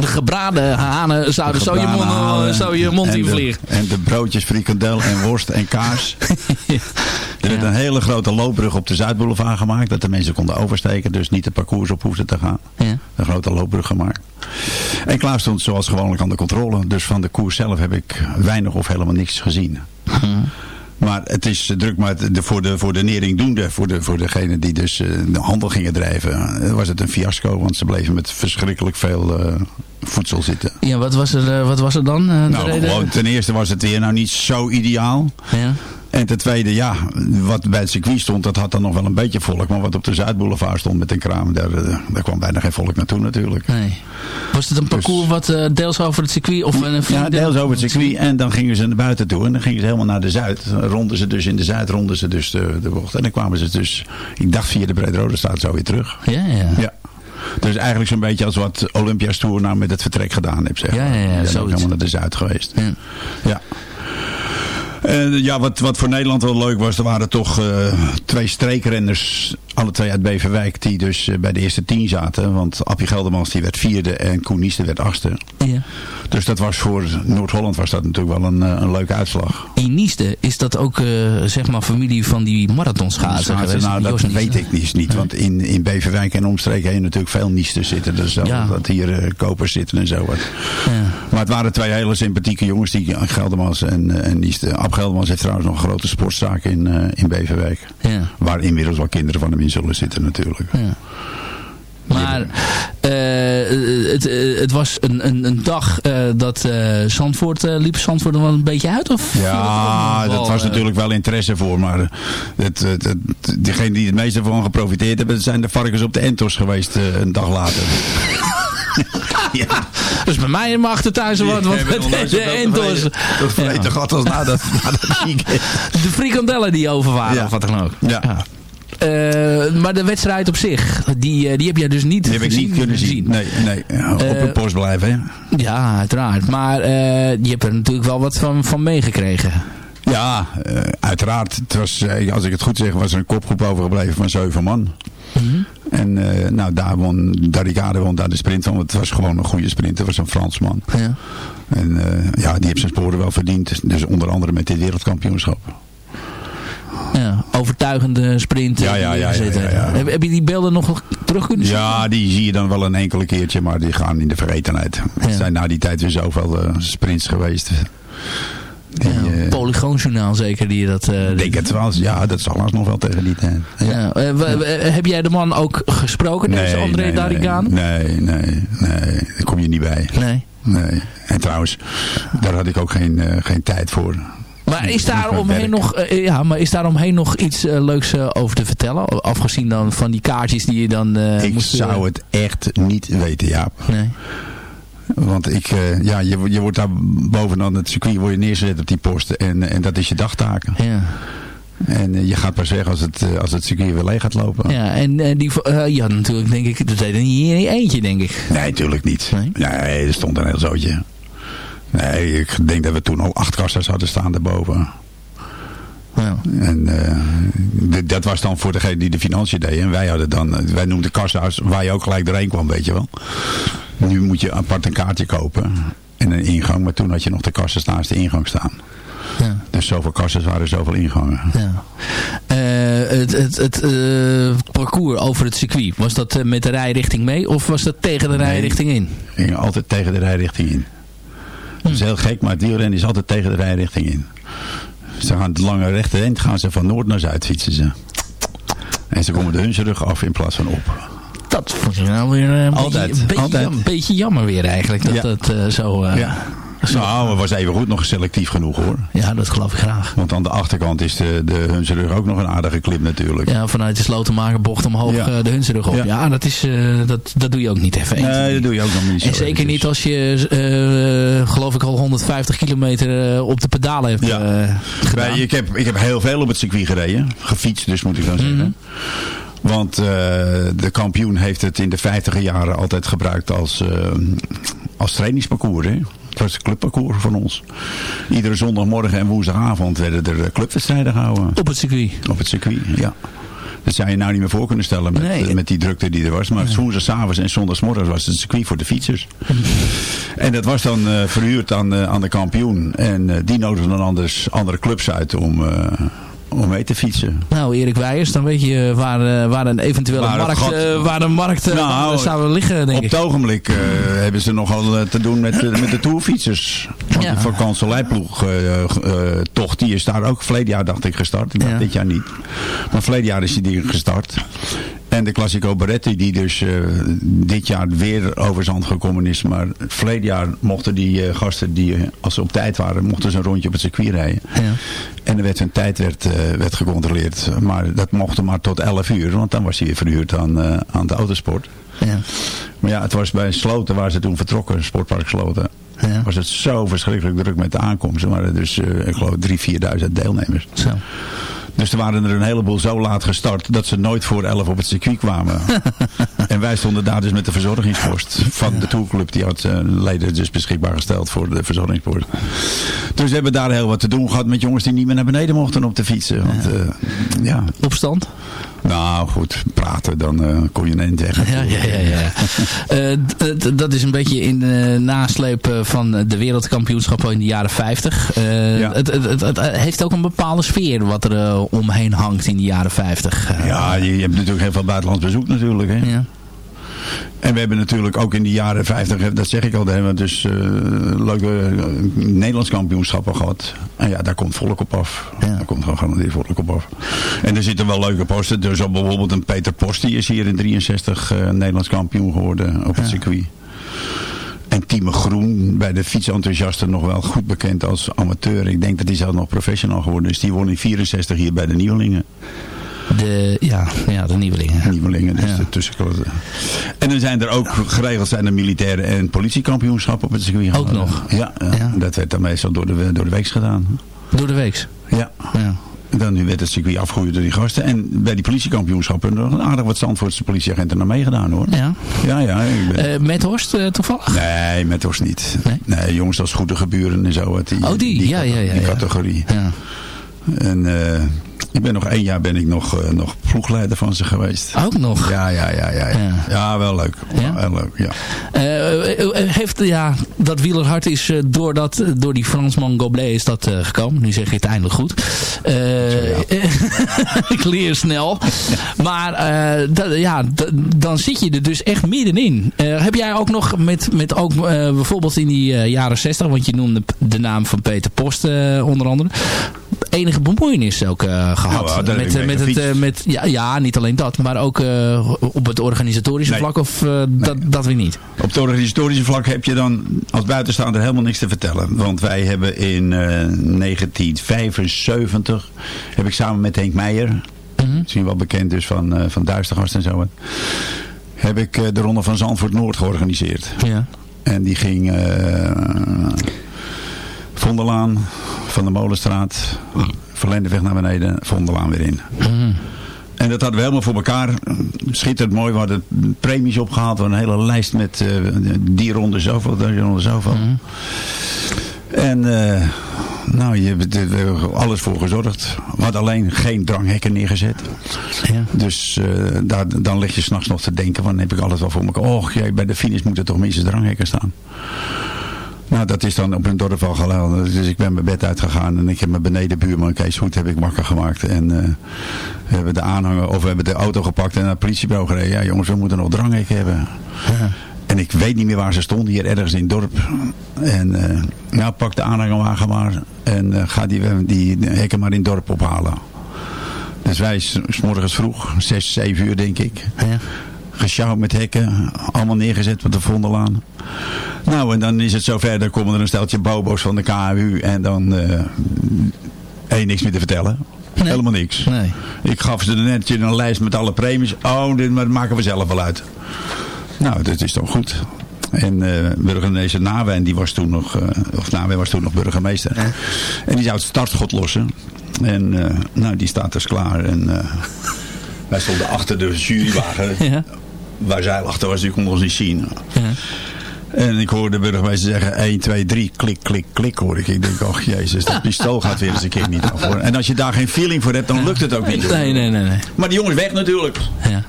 De gebraden hanen zouden zo je mond, Gebraden halen. zo je mond in vliegen. En de broodjes frikandel en worst en kaas. Er werd een hele grote loopbrug op de Zuidboulevard gemaakt. Dat de mensen konden oversteken. Dus niet de parcours op hoefden te gaan. Ja. Een grote loopbrug gemaakt. En Klaas stond zoals gewoonlijk aan de controle. Dus van de koers zelf heb ik weinig of helemaal niks gezien. Maar het is eh, druk, maar de, voor, de, voor de neringdoende, voor, de, voor degene die dus eh, de handel gingen drijven, eh, was het een fiasco. Want ze bleven met verschrikkelijk veel voedsel zitten. Ja, wat was er, wat was er dan? Nou, gewoon, ten eerste was het weer nou niet zo ideaal. Ja. En ten tweede, ja, wat bij het circuit stond, dat had dan nog wel een beetje volk. Maar wat op de Zuidboulevard stond met een kraam, daar, eh, daar kwam bijna geen volk naartoe natuurlijk. Nee. Was het een parcours wat eh, deels over het circuit of een Ja, deels over het circuit. En dan gingen ze naar buiten toe. En dan gingen ze helemaal naar de Zuid. Ronden ze dus in de Zuid, ronden ze dus de, de bocht. En dan kwamen ze dus, ik dacht via de Breed-Rode Straat zo weer terug. Ja, ja. Ja. Dus eigenlijk zo'n beetje als wat Olympia's Tour nou met het vertrek gedaan heeft. Zeg Ja, maar. ja, ja, zoiets. helemaal naar de Zuid geweest. Ja. Ja. En ja, wat, wat voor Nederland wel leuk was, er waren toch eh, twee streekrenners, alle twee uit Beverwijk, die dus eh, bij de eerste tien zaten. Want Appie Geldermans die werd vierde en Koen Niester werd achtste. Ja. Dus dat was voor Noord-Holland was dat natuurlijk wel een, eh, een leuke uitslag. In Nieste is dat ook eh, zeg maar familie van die marathonschaatser Schaatsen, geweest? nou, dat weet ik niet, niet. Want in, in Beverwijk en omstreken je natuurlijk veel Niesters zitten. Dus Ja. dat hier kopers zitten en zo. wat. Ja. Maar het waren twee hele sympathieke jongens, die Geldermans en, en Niester. Ab Geldermans heeft trouwens nog een grote sportzaak in, in Beverwijk. Ja. Waar inmiddels wel kinderen van hem in zullen zitten natuurlijk. Ja. Maar eh, het, eh, het was een, een, een dag eh, dat eh, Zandvoort liep Zandvoort er wel een beetje uit? Of Ja, dat was natuurlijk wel interesse voor. Maar het, het, het, degene die het meeste van geprofiteerd hebben, zijn de varkens op de Entos geweest een dag later. ja. Dus bij mij in mijn achtertuin wat. met de entos. Dat vreten gat als na dat, na dat weekend. De frikandellen die over waren Ja. of wat dan ook. Ja. Eh, maar de wedstrijd op zich, die, eh, die heb jij dus niet Die heb ik niet kunnen zien. Nee, nee. Op Eh, het post blijven. Hè? Ja, uiteraard. Maar eh, je hebt er natuurlijk wel wat van, van meegekregen. Ja, eh, uiteraard. Het was, eh, als ik het goed zeg, was er een kopgroep overgebleven van zeven man. En eh, nou, daar won Darigade won daar de sprint van. Want het was gewoon een goede sprint. Het was een Fransman. Ja. En eh, ja, die heeft zijn sporen wel verdiend. Dus onder andere met dit wereldkampioenschap. Ja, overtuigende sprint. Ja, die ja, ja, ja, ja, ja. Heb, heb je die beelden nog terug kunnen zien? Ja, die zie je dan wel een enkele keertje, maar die gaan in de vergetenheid. Er zijn na die tijd weer zoveel eh, sprints geweest. Die, eh, Polygoonjournaal zeker die je dat... eh, denk het wel. Ja, dat zal nog wel tegen die tijd. ja. Eh, heb jij de man ook gesproken, deze André nee, Darrigan? Nee, nee, nee, daar kom je niet bij. Nee. Nee. En trouwens, daar had ik ook geen, eh, geen tijd voor. Maar is daar, omheen nog, eh, ja, maar is daar omheen nog iets eh, leuks eh, over te vertellen? Afgezien dan van die kaartjes die je dan eh, ik moest... zou het echt niet weten, Jaap. Nee. Want ik, eh, ja, je, je wordt daar bovenaan het circuit word je neergezet op die posten. En, en dat is je dagtaken. Ja. En eh, je gaat pas weg als het, eh, als het circuit weer leeg gaat lopen. Ja, en eh, die, eh, ja, natuurlijk denk ik, dat deed er niet in je eentje, denk ik. Nee, natuurlijk niet. Nee? er stond een heel zootje. Nee, ik denk dat we toen al acht kassas hadden staan daarboven. Ja. En eh, dat was dan voor degene die de financiën deed. En wij hadden dan, eh, wij noemden kassa's waar je ook gelijk doorheen kwam, weet je wel. Nu moet je apart een kaartje kopen en een ingang. Maar toen had je nog de kassas naast de ingang staan. Ja. Dus zoveel kassas waren zoveel ingangen. Ja. Eh, het het, het parcours over het circuit, was dat met de rijrichting mee of was dat tegen de rijrichting in? Ging altijd tegen de rijrichting in. Dat is heel gek, maar het wielrennen is altijd tegen de rijrichting in. Ze gaan het lange rechte eind gaan ze van noord naar zuid fietsen ze. En ze komen de Hunsrug af in plaats van op. Dat vond je nou weer een Altijd, beetje, beetje, altijd. jam- beetje jammer weer eigenlijk. Dat Ja. dat eh, zo... eh, Ja. Nou, het was even goed nog selectief genoeg hoor. Ja, dat geloof ik graag. Want aan de achterkant is de, de Hunsrug ook nog een aardige klip natuurlijk. Ja, vanuit de slotenmakerbocht omhoog Ja. eh, de Hunsrug op. Ja, Ja. dat, is, eh, dat, dat doe je ook niet even. Nee, dat doe je ook nog niet zo En zeker niet als je, eh, geloof ik, al 150 kilometer op de pedalen hebt Ja. gedaan. Ik, heb, ik heb heel veel op het circuit gereden. Gefietst dus moet ik dan zeggen. Mhm. Want de kampioen heeft het in de 50 jaren altijd gebruikt als, als trainingsparcours. Hè? Het was een clubparcours van ons. Iedere zondagmorgen en woensdagavond werden er eh, clubwedstrijden gehouden. Op het circuit? Op het circuit, ja. Dat zou je nou niet meer voor kunnen stellen met, Nee. eh, met die drukte die er was. Maar woensdagavond en zondagsmorgens was het circuit voor de fietsers. En dat was dan eh, verhuurd aan, eh, aan de kampioen. En die nodigde dan anders andere clubs uit om, om mee te fietsen. Nou, Erik Weijers, dan weet je waar, eh, waar een eventuele Waar markt, gat- eh, waar een markt eh, Nou, zou liggen, denk Op ik. het ogenblik eh, hebben ze nogal eh, te doen met, eh, met de tourfietsers. Want Ja. de vakantieleipploeg eh, eh, tocht, die is daar ook verleden jaar dacht ik gestart. Ja. Dit jaar niet. Maar verleden jaar is die die gestart. En de Classico Barretti die dus eh, dit jaar weer over zand gekomen is. Maar verleden jaar mochten die eh, gasten die eh, als ze op tijd waren, mochten ze een rondje op het circuit rijden. Ja. En er werd hun tijd werd, werd gecontroleerd. Maar dat mocht maar tot 11 uur. Want dan was hij weer verhuurd aan, aan de autosport. Ja. Maar ja, het was bij Sloten waar ze toen vertrokken, Sportpark Sloten. Ja. Was het zo verschrikkelijk druk met de aankomsten. Er waren dus, ik geloof, 3.000, 4.000 deelnemers. Zo. Dus er waren er een heleboel zo laat gestart dat ze nooit voor 11 op het circuit kwamen. en wij stonden daar dus met de verzorgingspost van de tourclub. Die had eh, leden dus beschikbaar gesteld voor de verzorgingspost. Dus we hebben daar heel wat te doen gehad met jongens die niet meer naar beneden mochten op de fietsen. Want, eh, ja. Opstand? Nou goed, praten, dan eh, kon je eind weg. Ja, ja, ja. ja. Eh, dat is een beetje in de nasleep eh, van de wereldkampioenschappen in de jaren 50. Eh, Ja. het, het, het, het heeft ook een bepaalde sfeer wat er omheen hangt in de jaren 50. Eh, Ja, je, je hebt natuurlijk heel veel buitenlands bezoek natuurlijk. Hè? ja. En we hebben natuurlijk ook in de jaren 50, dat zeg ik al, hebben we dus eh, leuke eh, Nederlands kampioenschappen gehad. En ja, daar komt volk op af. Ja. Daar komt gewoon garandeerd volk op af. En er zitten wel leuke posten. Dus bijvoorbeeld een Peter Post, die is hier in 63 eh, Nederlands kampioen geworden op het circuit. En Tieme Groen, bij de fietsenthousiasten nog wel goed bekend als amateur. Ik denk dat hij zelf nog professional geworden is. Die won in 64 hier bij de Nieuwelingen. De, ja, ja, de nieuwelingen. Nieuwelingen, dus Ja. de tussenklasse. En dan zijn er ook geregeld zijn er militaire en politiekampioenschappen op het circuit. Ook nog? Ja, ja. Dat werd dan meestal door de, door de week gedaan. Door de weeks. Ja. Ja. En dan nu werd het circuit afgehuurd door die gasten. En bij die politiekampioenschappen nog een aardig wat Zandvoortse politieagenten naar meegedaan hoor. Ja. Ja, ja. Ik ben... Eh, met Horst eh, toevallig? Nee, met ons niet. Nee? Nee, jongens als goede geburen en zo. Die, Oh, die. Ja, ja, ja, Die categorie. Ja. En eh, ik ben nog één jaar ben ik nog, eh, nog ploegleider van ze geweest. Ook nog? Ja, ja, ja, ja. Ja, Ja. ja wel leuk. Ja? Wel leuk, ja. Eh, eh, heeft, ja, dat wielerhart is eh, door, dat, door die Fransman Goblet is dat gekomen. Nu zeg je het eindelijk goed. Ik leer snel. Maar ja, dan zit je er dus echt middenin. Heb jij ook nog met, met ook, bijvoorbeeld in die jaren 60, want je noemde de naam van Peter Post onder andere. Enige bemoeienis ook eh, gehad. Met, eh, met het, eh, met, ja, ja, niet alleen dat. Maar ook op het organisatorische Nee. vlak of dat, dat weer niet. Op het organisatorische vlak heb je dan als buitenstaander helemaal niks te vertellen. Want wij hebben in eh, 1975, heb ik samen met Henk Meijer, Mhm. misschien wel bekend dus van, van Duistergast en zo, wat, heb ik de Ronde van Zandvoort Noord georganiseerd. Ja. En die ging Vondelaan, Van de Molenstraat, Verlendeweg naar beneden, Vondelaan weer in. En dat hadden we helemaal voor elkaar. Schitterend mooi. We hadden premies opgehaald. We hadden een hele lijst met eh, die ronde zoveel, die ronde zoveel. En eh, nou, je hebt er er alles voor gezorgd. We hadden alleen geen dranghekken neergezet. Ja. Dus eh, daar, dan lig je s'nachts nog te denken, van heb ik alles wel voor elkaar. Och, jij, bij de finish moeten toch minstens dranghekken staan. Nou, dat is dan op een dorp al geluid. Dus ik ben mijn bed uitgegaan en ik heb mijn benedenbuurman Kees Hoed heb ik wakker gemaakt. En eh, we hebben de aanhanger, of we hebben de auto gepakt en naar het politiebureau gereden. Ja jongens, we moeten nog dranghekken hebben. En ik weet niet meer waar ze stonden, hier ergens in het dorp. En eh, nou, pak de aanhangerwagen maar en eh, ga die, die hekken maar in het dorp ophalen. Dus wij, s s morgens vroeg, 6, 7 uur denk ik. Ja. Gesjouwd met hekken, allemaal neergezet op de Vondellaan. Nou, en dan is het zover, dan komen er een steltje bobo's van de KMU en dan je niks meer te vertellen. Helemaal niks. Nee. Ik gaf ze net een lijst met alle premies. Oh, dit maken we zelf wel uit. Nou, dat is toch goed. En eh burgemeester Nawijn, die was toen nog, eh, of Nawijn was toen nog burgemeester. En die zou het startschot lossen. En nou, die staat dus klaar. En wij stonden achter de jurywagen. Ja. Waar zij achter was, die kon ons niet zien. En ik hoorde de burgemeester zeggen 1, 2, 3, klik, klik, klik hoor ik. Ik denk, ach jezus, dat pistool gaat weer eens een keer niet af hoor. En als je daar geen feeling voor hebt, dan lukt het ook niet. Nee, nee, nee. nee. Maar die jongens weg natuurlijk. Ja.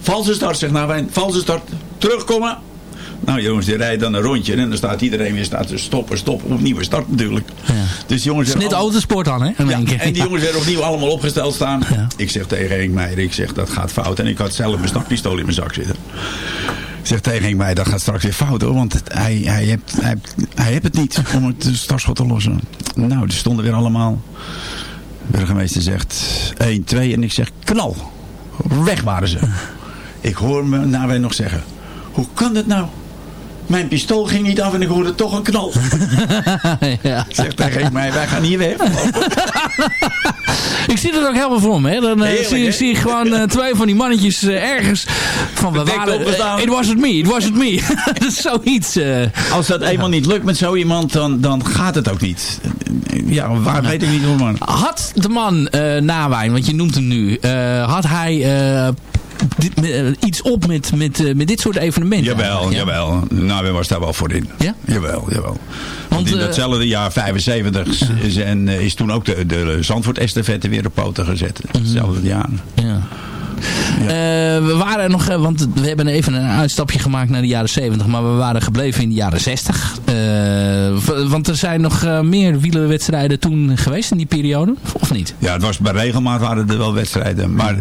Valse start, zegt Nawijn. Valse start. Terugkomen. Nou jongens, die rijden dan een rondje. En dan staat iedereen weer staat te stoppen, stoppen. Opnieuw start natuurlijk. Dus die jongens Het is net autosport dan, hè? Ja, en die Ja. jongens werden opnieuw allemaal opgesteld staan. Ik zeg tegen Henk Meijer, ik zeg dat gaat fout. En ik had zelf mijn stakpistool in mijn zak zitten. Ik zeg tegen Henk Meijer, dat gaat straks weer fout hoor. Want hij, hij, heeft, hij, hij heeft het niet om het startschot te lossen. Nou, die stonden weer allemaal. De burgemeester zegt 1, 2 en ik zeg knal. Weg waren ze. Ik hoor me nou weer nog zeggen. Hoe kan dat nou? Mijn pistool ging niet af en ik hoorde toch een knal. ja. Ik zeg tegen Meijer, wij gaan hier weg. Ik zie het ook helemaal voor me. Hè. Dan eh, Heerlijk, zie, hè? zie ik gewoon eh, twee van die mannetjes eh, ergens van we waren... it wasn't me, it wasn't me. Dat is Zoiets. Als dat eenmaal niet lukt met zo iemand, dan, dan gaat het ook niet. Ja, waar weet ik niet hoe man. Had de man Nawijn, want je noemt hem nu, had hij dit, eh, iets op met, met, eh, met dit soort evenementen? Jawel, Ja. jawel. Nou, we was daar wel voor in. Ja? Jawel, jawel. Want, Want, in eh, datzelfde jaar 75 is, en, is toen ook de, de Zandvoort estafette weer op poten gezet. Mhm. Hetzelfde jaar. Ja. We waren nog, want we hebben even een uitstapje gemaakt naar de jaren 70, maar we waren gebleven in de jaren 60. Eh, v- want er zijn nog meer wielerwedstrijden toen geweest in die periode, of niet? Ja, het was bij regelmaat waren er wel wedstrijden. Maar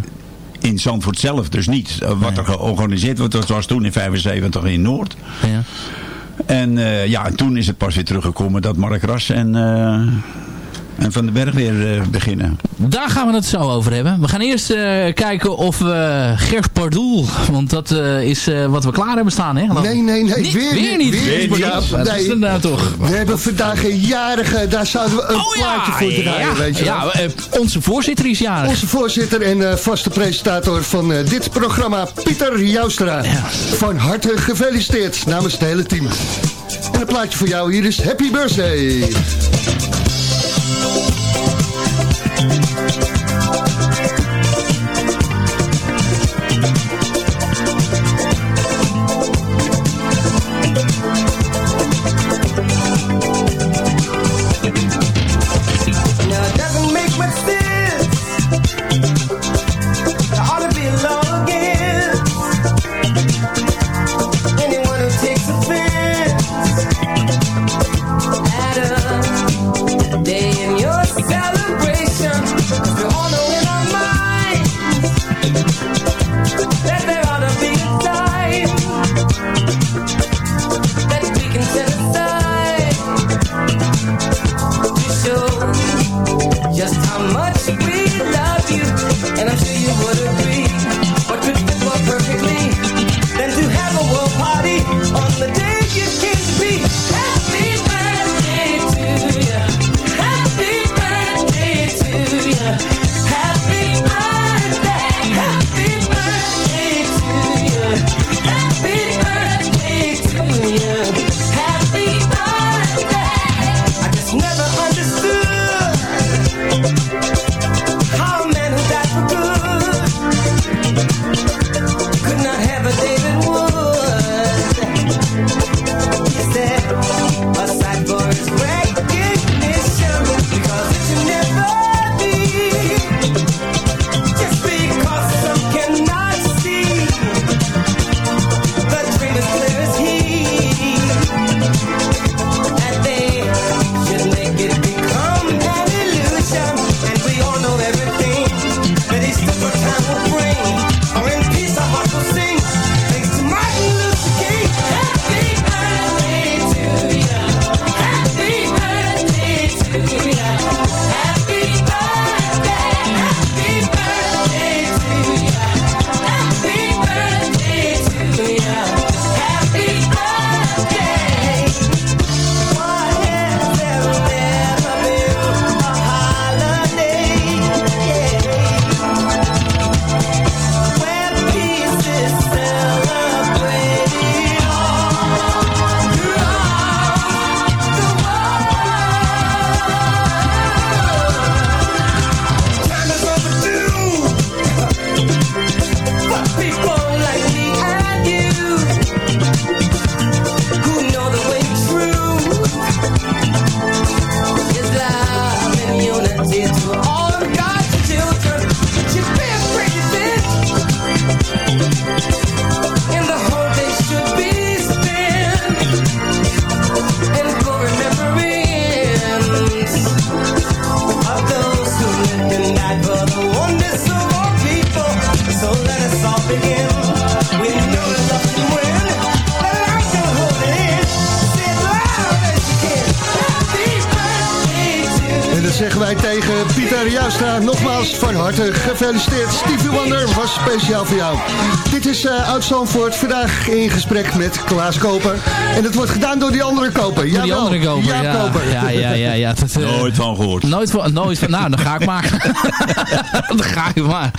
in Zandvoort zelf dus niet. Eh, Wat er georganiseerd wordt, dat was toen in 75 in Noord. Ja. En eh, ja, en toen is het pas weer teruggekomen dat Mark Ras en, eh, en Van den Berg weer eh, beginnen. Daar gaan we het zo over hebben. We gaan eerst eh, kijken of we Gert Pardoel, want dat eh, is eh, wat we klaar hebben staan. Hè? Nee, nee, nee. Niet, weer, weer niet. Weer niet. Ja, Dat is nou toch. We hebben vandaag een jarige, daar zouden we een plaatje voor draaien, ja, weet je ja, eh, onze voorzitter is jarig. Onze voorzitter en eh, vaste presentator van eh, dit programma, Pieter Joustra. Van harte gefeliciteerd namens het hele team. En een plaatje voor jou hier is Happy Birthday. In gesprek met Klaas Koper. En het wordt gedaan door die andere Koper. Door die andere koper, Jaap ja. Koper. Ja, ja, ja. ja dat, eh, Nooit van gehoord. Nooit van, nooit van, nou, dan ga ik maar. dan ga ik maar.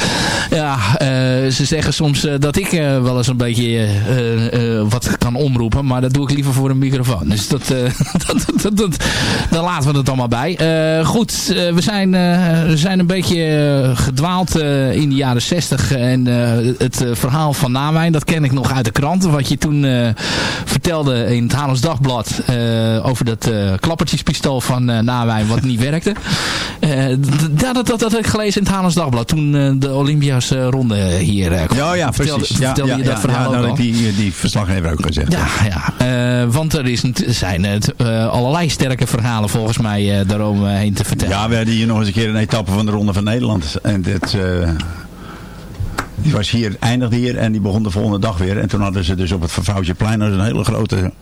Ja, eh, ze zeggen soms eh, dat ik eh, wel eens een beetje eh, eh, wat kan omroepen, maar dat doe ik liever voor een microfoon. Dus dat, eh, dat, dat, dat, daar laten we het allemaal bij. Eh, goed, eh, we, zijn, eh, we zijn een beetje gedwaald in de jaren 60 en het verhaal van Nawijn, dat ken ik nog uit de krant. Wat je toen vertelde in het Haarlems Dagblad over dat klappertjespistool van Nawijn wat niet werkte. Eh, d- ja, dat, dat, dat heb ik gelezen in het Haarlems Dagblad toen eh, de Olympia's eh, ronde hier kwam. Ja, ja, Vertelde- precies. Ja, vertelde ja, je dat ja, verhaal ja, dat al? ik die, die verslaggever ook gezegd. Ja, ja. Want er is, zijn het, allerlei sterke verhalen volgens mij daarom heen te vertellen. Ja, we hadden hier nog eens een keer een etappe van de Ronde van Nederland. En dit, die was hier, eindigde hier en die begon de volgende dag weer. En toen hadden ze dus op het Vervouwtjeplein een hele grote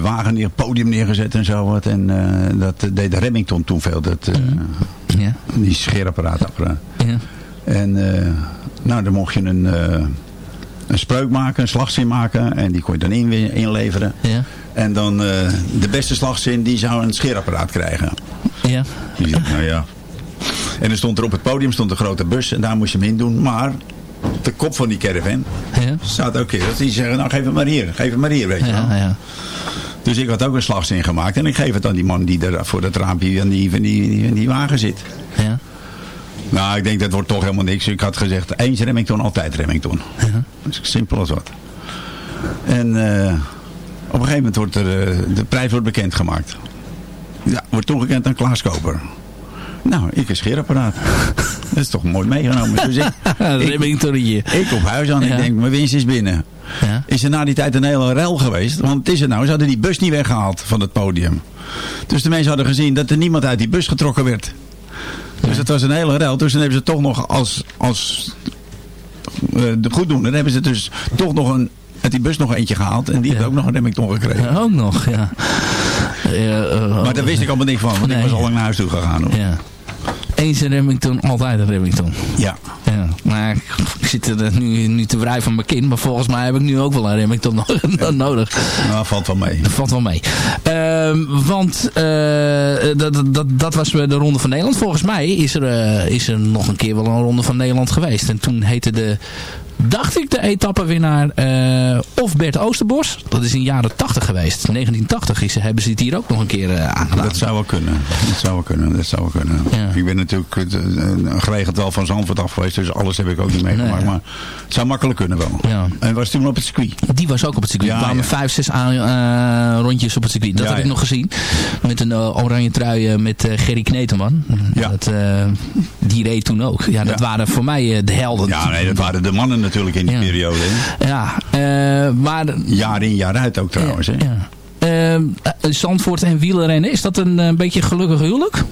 wagen neer, podium neergezet en zo wat. En eh, dat deed de Remington toen veel, dat, eh, Ja. die scheerapparaatapparaat. Ja. En eh, nou, dan mocht je een, eh, een spreuk maken, een slagzin maken. En die kon je dan in, inleveren. Ja. En dan eh, de beste slagzin, die zou een scheerapparaat krijgen. Ja. Die nou ja. En er stond er op het podium stond een grote bus en daar moest je hem in doen. Maar de kop van die caravan Ja. staat ook kerels die zeggen, nou geef het maar hier, geef het maar hier, weet je wel. Ja, ja. Dus ik had ook een slagzin gemaakt en ik geef het aan die man die er voor dat raampje aan die, van die, die, die wagen zit. Ja. Nou, ik denk dat wordt toch helemaal niks. Ik had gezegd, eens Remington, altijd Remington. Dat is simpel als wat. En eh, op een gegeven moment wordt er, eh, de prijs wordt bekendgemaakt. Ja, wordt toegekend aan Klaas Koper. Nou, ik een scheerapparaat. Dat is toch mooi meegenomen. Dus ik, Remingtonnetje. ik op huis aan. Ja. Ik denk, mijn winst is binnen. Ja. Is er na die tijd een hele rel geweest. Want het is er nou. Ze hadden die bus niet weggehaald van het podium. Dus de mensen hadden gezien dat er niemand uit die bus getrokken werd. Dus het was een hele rel. Dus dan hebben ze toch nog als, als de goeddoener... hebben ze dus toch nog een, uit die bus nog eentje gehaald. En die heeft ook nog een Remington gekregen. Ja, ook nog, ja. Maar daar wist ik allemaal niks van. Want Nee. ik was al lang naar huis toe gegaan. Hoor. Ja. Eens een Remington, altijd een Remington. Ja. Ja, maar ik, zit er nu, nu te wrijven van mijn kin. Maar volgens mij heb ik nu ook wel een Remington no- nodig. Nou, valt wel mee. Dat valt wel mee. Ehm, want eh, dat, dat, dat was de Ronde van Nederland. Volgens mij is er, eh, is er nog een keer wel een Ronde van Nederland geweest. En toen heette de, dacht ik, de etappenwinnaar eh of Bert Oosterbos. Dat is in de jaren 80 geweest. 1980 is, hebben ze het hier ook nog een keer eh, aangedaan. Dat zou wel kunnen. Dat zou wel kunnen. Dat zou wel kunnen. Ik ben natuurlijk eh, eh, wel van Zandvoort af geweest. Dus alles heb ik ook niet meegemaakt. Nee, ja. Maar het zou makkelijk kunnen wel. Ja. En was toen op het circuit. Die was ook op het circuit. Ja, er kwamen vijf, zes aan, eh, rondjes op het circuit. Dat heb ik nog gezien. Met een oranje trui met Gerry Kneteman. Ja. Dat, die reed toen ook. Ja, dat waren voor mij de helden. Ja, nee, dat waren de mannen natuurlijk in die periode. Hè. Ja, eh, maar... Jaar in, jaar uit ook trouwens. Hè. Ja. Eh, eh, Zandvoort en wielrennen, is dat een eh, beetje gelukkig huwelijk?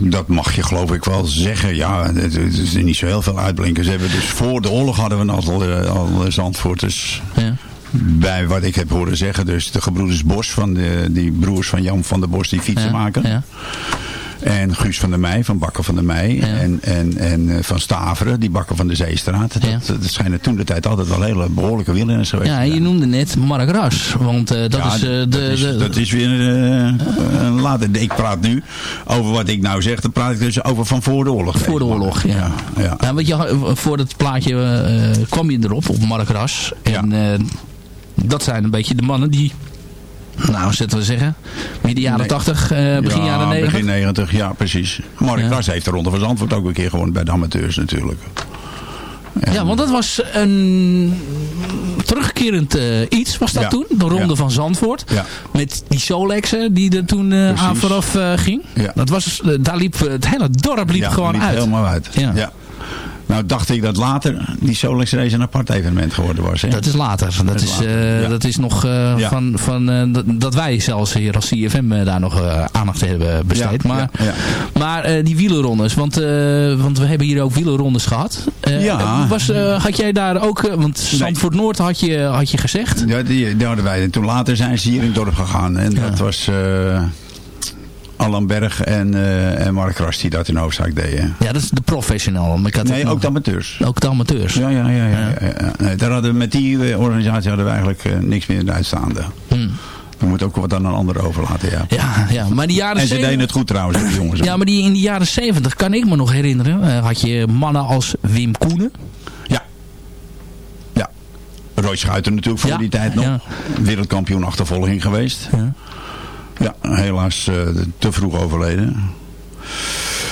Dat mag je geloof ik wel zeggen. Ja, het het is niet zo heel veel uitblinkers. Hebben. Dus voor de oorlog hadden we al, al Zandvoorters. Ja. Bij wat ik heb horen zeggen. Dus de gebroeders Bos, van de, die broers van Jan van der Bos die fietsen Ja, maken. ja. En Guus van der Meij, van Bakker van der Meij. En, en, en eh, van Staveren, die Bakker van de Zeestraat. Dat, dat schijnen toen de tijd altijd wel hele behoorlijke wielrenners geweest. Ja, je noemde net Mark Ras. Want eh, dat Ja, is... eh, de, dat, is, de- dat is weer een later. Ik praat nu over wat ik nou zeg. Dan praat ik dus over van voor de oorlog. Voor de oorlog, ja. ja. Ja, want je, voor het plaatje kwam je erop, op Mark Ras. En dat zijn een beetje de mannen die, nou, zullen we zeggen, midden jaren Nee. 80, eh, begin Ja, jaren 90. begin 90, ja precies. Mark Ja. Heeft de Ronde van Zandvoort ook een keer gewonnen bij de amateurs natuurlijk. Ja, want dat was een terugkerend eh, iets, was dat Ja. toen. De Ronde Ja. van Zandvoort. Ja. Met die Solexen die er toen Precies. aan vooraf ging. Ja. Dat was, daar liep, het hele dorp liep gewoon liep uit. helemaal uit. Ja. Nou dacht ik dat later die Solex Race een apart evenement geworden was. Hè? Dat is later. Dat, is is, later, eh, ja. dat is nog eh, Ja. van, van eh, dat, dat wij zelfs hier als CFM daar nog aandacht hebben besteed. Ja, maar die wielerrondes, want, want we hebben hier ook wielerrondes gehad. Eh, Ja. Was, had jij daar ook, want Zandvoort Noord had je, had je gezegd. Ja, die, die hadden wij. En toen later zijn ze hier in het dorp gegaan. En dat was... Alan Berg en, eh, en Mark Rast die dat in hoofdzaak deden. Ja, dat is de professional. Maar ik had Nee, ook nog- de amateurs. Ook de amateurs. Ja, ja, ja. ja, ja, ja. Nee, daar hadden, we- met die eh, organisatie hadden we eigenlijk eh, niks meer uitstaande. Hmm. We moeten ook wat aan een ander overlaten, ja. Ja, ja, maar die jaren En ze 70 deden het goed trouwens, die jongens. Ja, maar die in de jaren 70 kan ik me nog herinneren. had je mannen als Wim Koenen. Roy Schuiter natuurlijk voor Ja, die tijd nog. ja. Wereldkampioen achtervolging geweest. Ja. Ja, helaas eh, te vroeg overleden.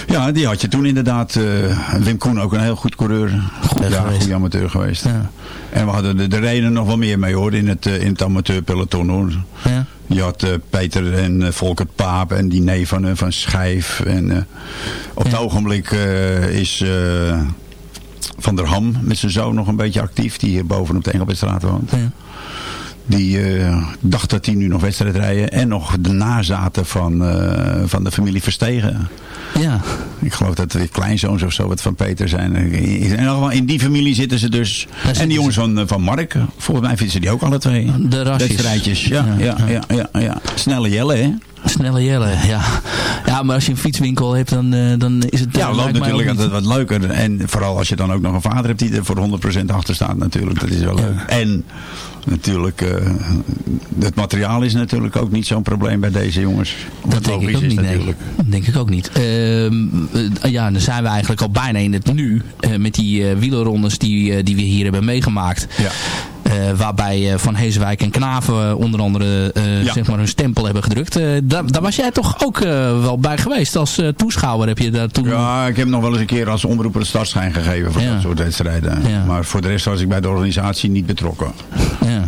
Ja, die had je toen inderdaad. eh, Wim Koen ook een heel goed coureur. ja, geweest. goede amateur geweest. Ja. En we hadden de, de reden nog wel meer mee hoor, in het, eh, in het amateurpeloton hoor. Ja. Je had eh, Peter en uh, Volkert Paap en die neef van, van Schijf. En, op het ogenblik is Van der Ham met zijn zoon nog een beetje actief. Die hier boven op de Engelbestraat woont. Ja. Die eh, dacht dat hij nu nog wedstrijd rijden. En nog de nazaten van, eh, van de familie Verstegen. Ja. Ik geloof dat er kleinzoons of zo wat van Peter zijn. In, in, in die familie zitten ze dus. en die jongens van, eh, van Mark. Volgens mij vinden ze die ook alle twee. De rasjes. Wedstrijdjes. Ja, ja, ja, ja, ja, Snelle Jelle hè. Snelle Jelle, ja. Ja, maar als je een fietswinkel hebt, dan, eh, dan is het... Ja, loopt natuurlijk altijd wat leuker. En vooral als je dan ook nog een vader hebt die er voor 100% achter staat natuurlijk. Dat is wel leuk. En natuurlijk, eh, het materiaal is natuurlijk ook niet zo'n probleem bij deze jongens. Dat denk ik ook niet, nee. Dat denk ik ook niet. Eh, ja, dan zijn we eigenlijk al bijna in het nu. met die wielerrondes die, die we hier hebben meegemaakt. Ja. Eh, waarbij eh, Van Heeswijk en Knaven eh, onder andere Ja. zeg maar hun stempel hebben gedrukt. Eh, daar, daar was jij toch ook wel bij geweest. Als toeschouwer heb je daar toen... Ja, ik heb nog wel eens een keer als omroeper een startschijn gegeven voor Ja. dat soort wedstrijden. Ja. Maar voor de rest was ik bij de organisatie niet betrokken. Ja.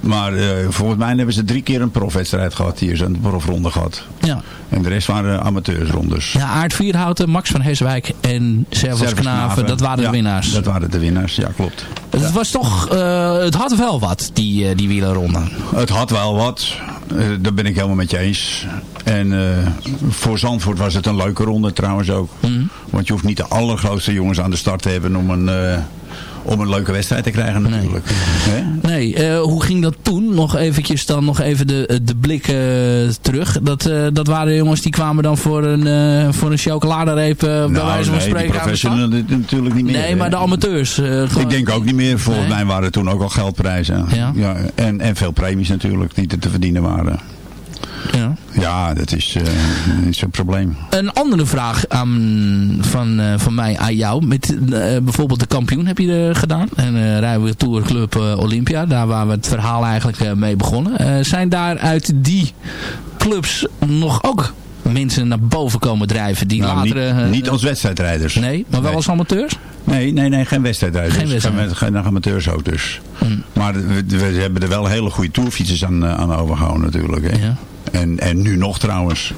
Maar eh, volgens mij hebben ze drie keer een profwedstrijd gehad hier. Een profronde gehad. Ja. En de rest waren amateursrondes. Ja, Aard Vierhouten, Max van Heeswijk en Servus Knaven, dat waren de winnaars. Dat waren de winnaars, ja klopt. Het was toch, eh, het had wel wat, die, eh, die wielerronde. Het had wel wat. Eh, daar ben ik helemaal met je eens. En voor Zandvoort was het een leuke ronde trouwens ook. Mhm. Want je hoeft niet de allergrootste jongens aan de start te hebben om een, om een leuke wedstrijd te krijgen natuurlijk. Hè? Nee, eh, hoe ging dat toen? Nog eventjes dan nog even de, de blik eh, terug. Dat, eh, dat waren jongens die kwamen dan voor een, eh, voor een chocoladereep eh, bij Nou, wijze van nee, spreken professionals natuurlijk niet meer. Nee, hè. maar de amateurs. eh, Ik denk ook niet meer. Volgens Nee. mij waren er toen ook al geldprijzen. Ja. en, en veel premies natuurlijk die er te verdienen waren. Ja. Ja, dat is, eh, is een probleem. Een andere vraag aan, van, eh, van mij aan jou. Met eh, bijvoorbeeld de kampioen heb je eh, gedaan. En uh, Tour Club Olympia. Daar waar we het verhaal eigenlijk mee begonnen. Zijn daar uit die clubs nog ook mensen naar boven komen drijven? Die Nou, later... niet, niet als wedstrijdrijders. Nee, maar wel Nee. als amateurs? Nee, nee, nee, geen wedstrijdrijders. Geen. Geen, geen amateurs ook dus. Mm. Maar we, we hebben er wel hele goede tourfietsers aan, aan overgehouden natuurlijk. Hè. Ja. En, en nu nog trouwens.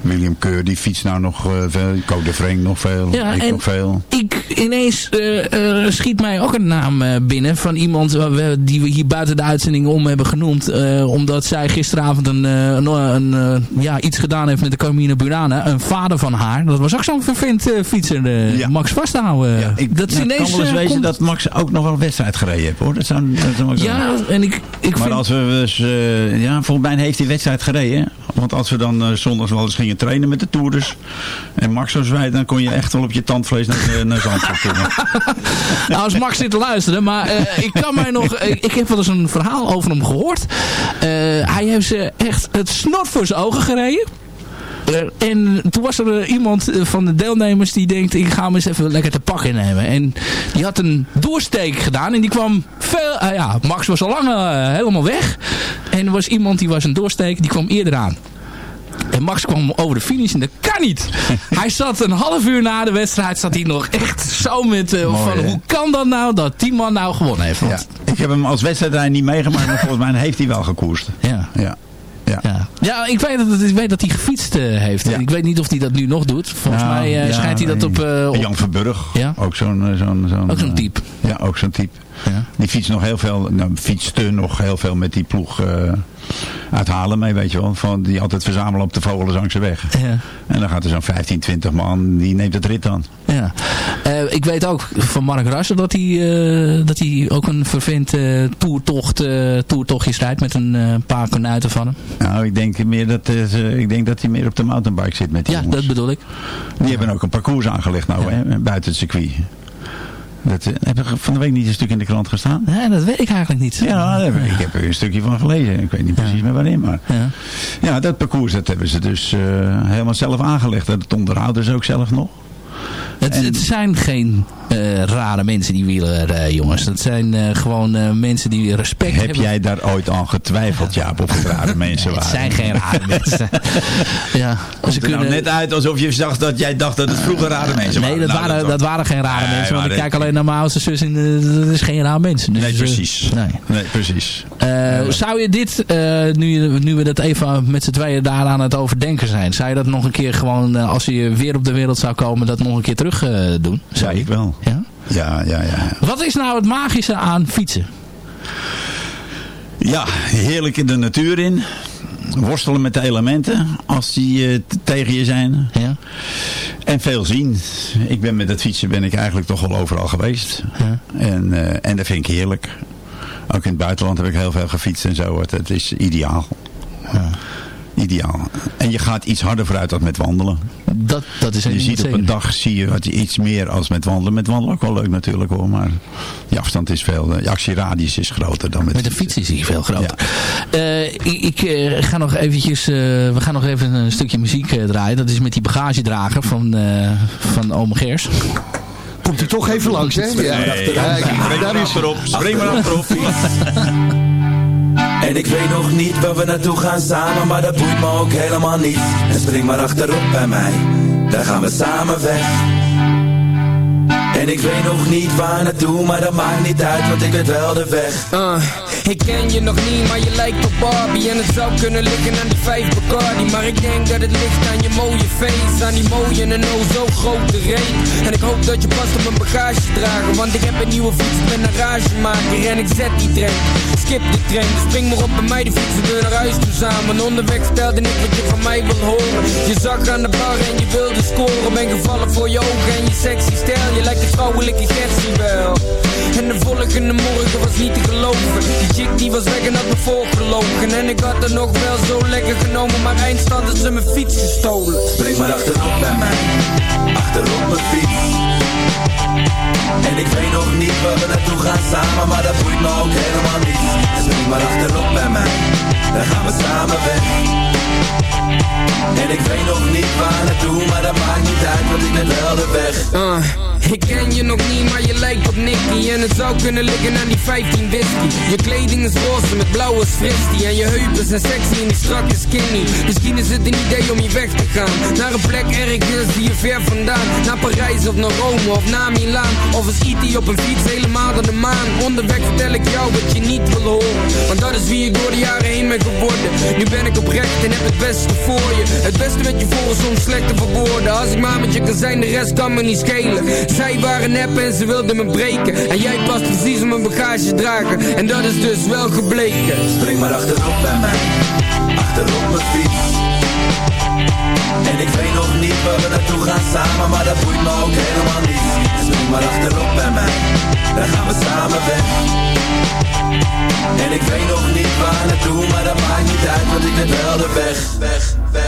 William Keur die fietst nou nog eh, veel. Code de Vreng nog veel. Ja, ik en- nog veel. Ik ineens eh, eh, schiet mij ook een naam binnen van iemand die we hier buiten de uitzending om hebben genoemd. omdat zij gisteravond een, een, ja, iets gedaan heeft met de Carmine Burana. Een vader van haar. Dat was ook zo'n vervent fietser. Ja. Max Vasthouden. Ja, ik, dat nou, ineens, kan wel eens wezen komt- dat Max ook nog wel een wedstrijd gereden heeft hoor. Dat zou, dat zou ook Ja, en ik, ik maar vind... als we dus, ja, volgens mij heeft hij wedstrijd gereden. Want als we dan eh, zondags wel eens gingen trainen met de toerders. En Max was wij, dan kon je echt wel op je tandvlees naar, eh, naar Zandvoort komen. Nou, als Max zit te luisteren, maar eh, ik kan mij nog... Ik, heb wel eens een verhaal over hem gehoord. Eh, hij heeft ze echt het snot voor zijn ogen gereden. Eh, en toen was er eh, iemand eh, van de deelnemers die denkt, ik ga hem eens even lekker te pakken nemen. En die had een doorsteek gedaan en die kwam veel... ja, Max was al lang helemaal weg. En er was iemand die was een doorsteek, die kwam eerder aan. En Max kwam over de finish en dat kan niet. hij zat een half uur na de wedstrijd, zat hij nog echt zo met Mooi, van hè? hoe kan dat nou dat die man nou gewonnen heeft. Ja. Ik heb hem als wedstrijdrijd niet meegemaakt, maar volgens mij heeft hij wel gekoerst. ja. Ja. Ja. Ja, ja ik, weet dat, ik weet dat hij gefietst eh, heeft. Ja. Ik weet niet of hij dat nu nog doet. Volgens Nou, mij eh, schijnt hij dat op... eh, op Jan Verburg, Ja? ook zo'n zo'n zo'n ook zo'n type. Ja, ook zo'n type. Ja. Die fietst nog heel veel, nou, fietste nog heel veel met die ploeg eh uit Haarlem mee, weet je wel. Van, die altijd verzamelen op de Vogelenzangse weg. Ja. En dan gaat er zo'n 15, 20 man, die neemt het rit aan. Ja. Eh, ik weet ook van Mark Rasser dat hij, eh, dat hij ook een vervent eh toertocht, toertochtjes rijdt met een paar kanuiten van hem. Nou, ik denk meer dat, ik denk dat hij meer op de mountainbike zit met die Ja, jongens. dat bedoel ik. Die hebben ook een parcours aangelegd nou, hè, buiten het circuit. Dat eh, heb er van de week niet een stuk in de krant gestaan? Nee, dat weet ik eigenlijk niet. Ja, ik, ik heb er een stukje van gelezen. Ik weet niet precies meer waarin, maar... Ja. Ja, dat parcours dat hebben ze dus eh, helemaal zelf aangelegd. Dat onderhouden ze ook zelf nog. Het, het zijn geen eh, rare mensen die wielen, eh, jongens. Dat zijn eh, gewoon mensen die respect Heb hebben. jij daar ooit aan getwijfeld, Jaap, of het rare mensen Het waren? zijn geen rare mensen. ja, Komt ze nou kunnen... net uit alsof je zag dat jij dacht dat het vroeger rare mensen Nee, waren. dat, Nou, waren, dat waren geen rare Nee, mensen. Want ik kijk alleen naar mijn oudste zus en dat is geen raar mensen. Dus, Nee, precies. nee. Nee, precies. Zou je dit, nu, nu we dat even met z'n tweeën daar aan het overdenken zijn, zou je dat nog een keer gewoon, als je weer op de wereld zou komen, dat nog een keer terug eh, doen? Ja, ik wel. Ja? Ja, ja, ja. Wat is nou het magische aan fietsen? Ja, heerlijk in de natuur in. Worstelen met de elementen als die eh, tegen je zijn. Ja. En veel zien. Ik ben met het fietsen ben ik eigenlijk toch wel overal geweest. Ja. En, eh, en dat vind ik heerlijk. Ook in het buitenland heb ik heel veel gefietst en zo. Het, het is ideaal. Ideaal. En je gaat iets harder vooruit dan met wandelen. Dat, dat is Je ziet op een dag zie je wat, iets meer als met wandelen. Met wandelen ook wel leuk natuurlijk hoor. Maar je afstand is veel. De actieradius is groter dan met, Met de fiets is hij veel groter. Eh, ik ik eh, ga nog eventjes, eh, we gaan nog even een stukje muziek eh, draaien. Dat is met die bagagedrager van, eh van Ome Gers. Komt hij toch even langs, hè? Ja, Nee, ja, daar is achterop. Spring maar achterop. En ik weet nog niet waar we naartoe gaan samen, maar dat boeit me ook helemaal niet. En spring maar achterop bij mij, daar gaan we samen weg. En ik weet nog niet waar naartoe, maar dat maakt niet uit, want ik weet wel de weg. Uh, ik ken je nog niet, maar je lijkt op Barbie. En het zou kunnen liggen aan die vijf Bacardi. Maar ik denk dat het ligt aan je mooie face Aan die mooie en oh zo grote reet. En ik hoop dat je past op mijn bagage dragen Want ik heb een nieuwe fiets met een ragemaker En ik zet die trein, skip de trein Dus spring maar op bij mij, de fietsen we naar huis toe samen. Onderweg stelde ik wat je van mij wil horen. Je zag aan de bar en je wilde scoren. Ben gevallen voor je ogen en je sexy stijl. Je lijkt een vrouwelijke Gertie wel En de volgende morgen was niet te geloven Die chick die was weg en had me voorgelogen En ik had er nog wel zo lekker genomen Maar eindstand had ze mijn fiets gestolen Spring maar achterop bij mij, achterop mijn fiets. En ik weet nog niet waar we naartoe gaan samen, maar dat boeit me ook helemaal niet. Spring maar achterop bij mij, dan gaan we samen weg. En ik weet nog niet waar naartoe, maar dat maakt niet uit, want ik ben wel de weg. Uh, ik ken je nog niet, maar je lijkt op Nicky. En het zou kunnen liggen aan die 15 whisky. Je kleding is roze met blauwe fristie. En je heupen zijn sexy en die strakke skinny. Misschien is het een idee om je weg te gaan. Naar een plek ergens die je ver vandaan. Naar Parijs of naar Rome of naar Milaan. Of als E.T. op een fiets helemaal naar de maan. Onderweg vertel ik jou wat je niet wil horen. Want dat is wie ik door de jaren heen ben geworden. Nu ben ik oprecht en het beste voor je Het beste met je voor is soms slecht te verwoorden. Als ik maar met je kan zijn, de rest kan me niet schelen. Zij waren nep en ze wilden me breken. En jij past precies op mijn bagage dragen. En dat is dus wel gebleken. Spring maar achterop bij mij, achterop mijn fiets. En ik weet nog niet waar we naartoe gaan samen, maar dat boeit me ook helemaal niet. Spring maar achterop bij mij, dan gaan we samen weg. En ik weet nog niet waar naartoe, maar dat maakt niet uit, want ik weet wel de weg. weg, weg.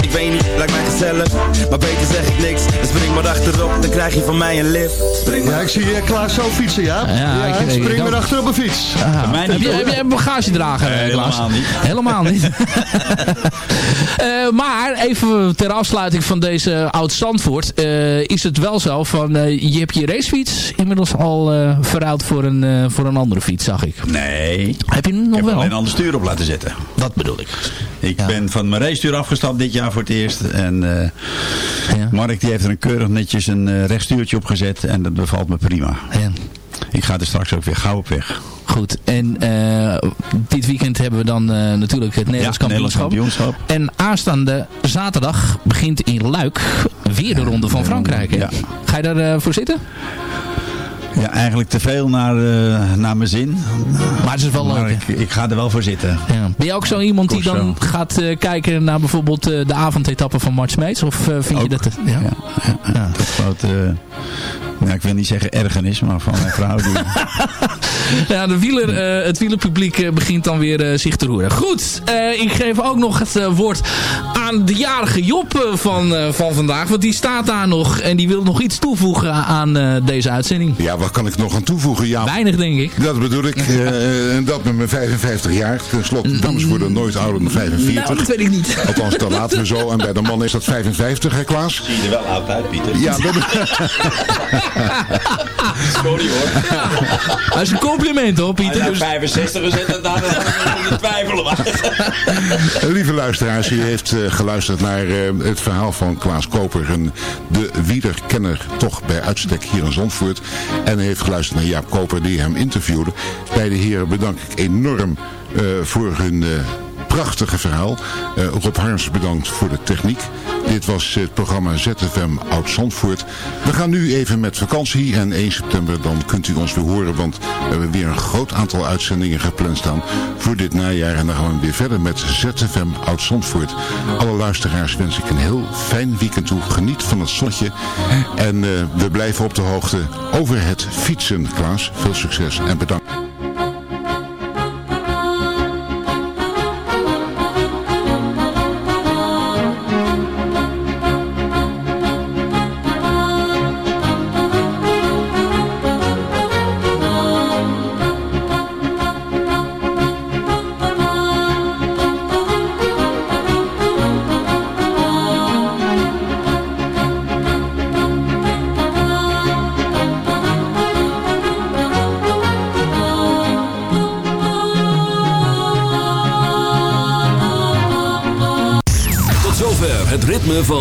ik weet niet, lijkt mij gezellig. Maar beter zeg ik niks, dan spring maar achterop, dan krijg je van mij een lift. Spring Ja, ik zie je Klaas zo fietsen, ja? Ja, ik- ik- spring ik maar ook. achter op een fiets. Ah, heb, je, heb je een bagagedrager, Nee, eh, Klaas? helemaal niet. Helemaal niet. Eh, maar even ter afsluiting van deze Oud-Zandvoort. eh, is het wel zo van, eh, je hebt je racefiets inmiddels al eh verruild voor een, eh, voor een andere fiets, zag ik. Nee. Heb je hem nog Ik heb wel? alleen een ander stuur op laten zetten. Dat bedoel ik. Ik ben van mijn racestuur afgestapt dit jaar voor het eerst. En eh, Mark die heeft er een keurig netjes een eh, rechtstuurtje op gezet. En dat bevalt me prima. Ik ga er straks ook weer gauw op weg. Goed, en eh, dit weekend hebben we dan natuurlijk het Nederlands Ja, Nederlands kampioenschap. En aanstaande zaterdag begint in Luik weer de Ronde van Frankrijk. Ja. Ga je daarvoor voor zitten? Ja, eigenlijk te veel naar, eh, naar mijn zin. Maar het is wel Maar leuk. ik, ik ga er wel voor zitten. Ja. Ben je ook zo iemand die dan gaat eh, kijken naar bijvoorbeeld eh, de avondetappe van Mart Smeets? Of vind je dat... Ja? Ja, Tot grote, nou, ik wil niet zeggen ergernis, maar van mijn vrouw. Die, Ja, de wieler, eh, het wielerpubliek eh, begint dan weer eh, zich te roeren. Goed, eh, ik geef ook nog het woord aan de jarige Job van, eh, van vandaag. Want die staat daar nog en die wil nog iets toevoegen aan eh, deze uitzending. Ja, wat kan ik nog aan toevoegen? Ja, Weinig, denk ik. dat bedoel ik. eh, En dat met mijn 55 jaar. Ten slotte, dames worden nooit ouder dan 45. Nou, dat weet ik niet. Althans, dat laten we zo. En bij de man is dat 55, hè Klaas? zie je er wel oud uit, Pieter. Ja, dat, Sorry hoor. Dat is een compliment hoor, Pieter. Dus... 65 gezet en daar te twijfelen. Lieve luisteraars, u heeft eh, geluisterd naar eh, het verhaal van Klaas Koper. Een, de wielerkenner toch bij uitstek hier in Zandvoort. En heeft geluisterd naar Jaap Koper die hem interviewde. Beide heren bedank ik enorm eh, voor hun... prachtige verhaal. Eh, Rob Harms bedankt voor de techniek. Dit was het programma ZFM Oud Zandvoort. We gaan nu even met vakantie en 1 september dan kunt u ons weer horen. Want we hebben weer een groot aantal uitzendingen gepland staan voor dit najaar. En dan gaan we weer verder met ZFM Oud Zandvoort. Alle luisteraars wens ik een heel fijn weekend toe. Geniet van het zonnetje. En eh, we blijven op de hoogte over het fietsen, Klaas. Veel succes en bedankt.